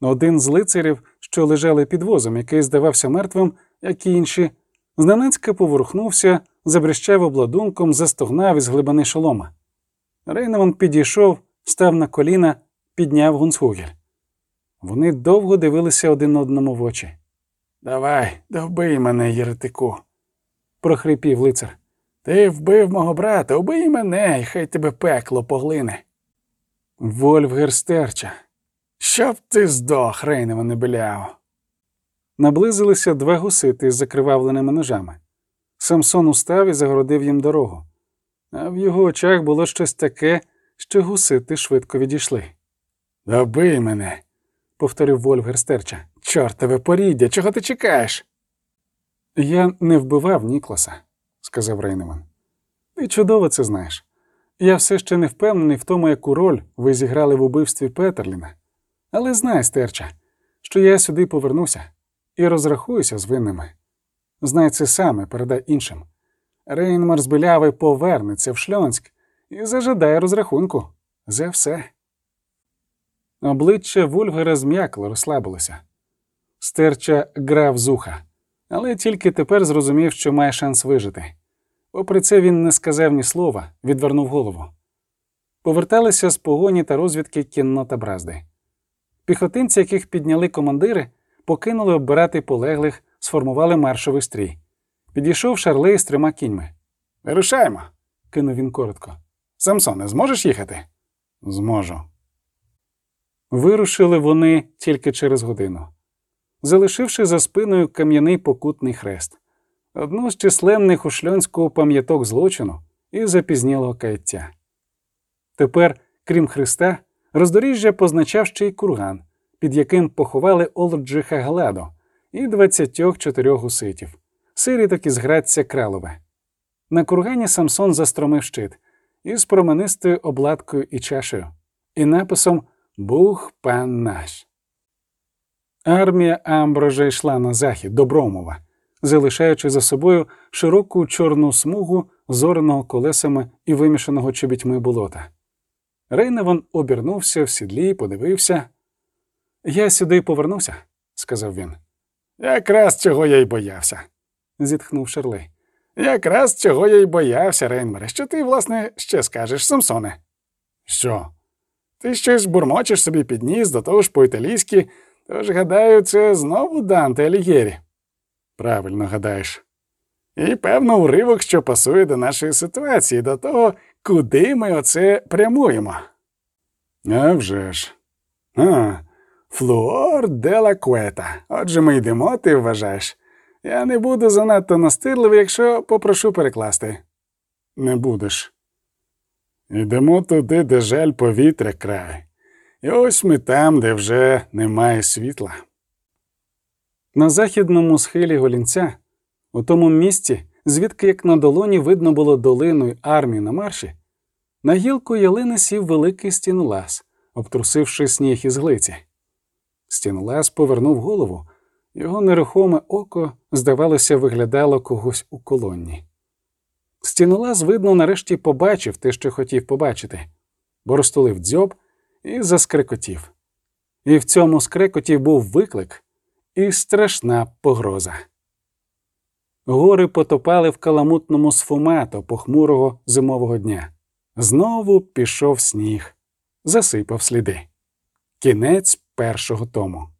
Один з лицарів, що лежали під возом, який здавався мертвим, як і інші, зненацька поворухнувся, забрещав обладунком, застогнав із глибини шолома. Рейневан підійшов, став на коліна, підняв гунцгугель. Вони довго дивилися один одному в очі. Давай, довбий мене, єретику. Прохрипів лицар. Ти вбив мого брата, убий мене, і хай тебе пекло поглине. Вольфгер стерча. Щоб ти здох, Рейнева не. Наблизилися два гусити з закривавленими ножами. Самсон устав і загородив їм дорогу, а в його очах було щось таке, що гусити швидко відійшли. Добий мене, Повторив Вольфгер стерча. чортове поріддя, чого ти чекаєш? Я не вбивав Нікласа, сказав Рейнеман. Ти чудово це знаєш. Я все ще не впевнений в тому, яку роль ви зіграли в убивстві Петерліна. Але знай, стерча, що я сюди повернуся і розрахуюся з винними. Знай це саме, передай іншим. Рейнмар з Біляви повернеться в Шльонськ і зажадає розрахунку. За все. Обличчя Вульфгера зм'якло, розслабилося. Стерча грав з уха, але тільки тепер зрозумів, що має шанс вижити. Попри це він не сказав ні слова, відвернув голову. Поверталися з погоні та розвідки кіннота бразди. Піхотинці, яких підняли командири, покинули оббирати полеглих, сформували маршовий стрій. Підійшов Шарлей з трьома кіньми. Вирушаємо. Кинув він коротко. Самсоне, зможеш їхати? Зможу. Вирушили вони тільки через годину, залишивши за спиною кам'яний покутний хрест, одну з численних у шльонського пам'яток злочину і запізнілого каяття. Тепер, крім хреста, роздоріжжя позначав ще й курган, під яким поховали Олджиха Гладо і 24 гуситів, сиріток із градця Кралове. На кургані Самсон застромив щит із променистою обладкою і чашею, і написом Бух пан наш. Армія Амброжа йшла на захід до Бромова, залишаючи за собою широку чорну смугу зореного колесами і вимішаного чобітьми болота. Рейневан обернувся в сідлі подивився. Я сюди повернуся, сказав він, Якраз чого я й боявся. зітхнув Шарлей. Якраз чого я й боявся, Рейнмере. Що ти, власне, ще скажеш, Самсоне? Що? Ти щось бурмочеш собі під ніс, до того ж по-італійськи, тож, гадаю, це знову Данте Алігєрі. Правильно гадаєш. І, певно, уривок, що пасує до нашої ситуації, до того, куди ми оце прямуємо. А вже ж. А, флуор де ла куета. Отже, ми йдемо, ти вважаєш. Я не буду занадто настирливий, якщо попрошу перекласти. Не будеш. Йдемо туди, де жаль повітря край. І ось ми там, де вже немає світла. На західному схилі голінця, у тому місці, звідки як на долоні видно було долину й армію на марші, на гілку ялини сів великий стінолаз, обтрусивши сніг із глиці. Стінолаз повернув голову, його нерухоме око, здавалося, виглядало когось у колонні. Стінолаз, видно, нарешті побачив те, що хотів побачити, бо розтулив дзьоб і заскрекотів. І в цьому скрекоті був виклик і страшна погроза. Гори потопали в каламутному сфумато похмурого зимового дня. Знову пішов сніг, засипав сліди. Кінець першого тому.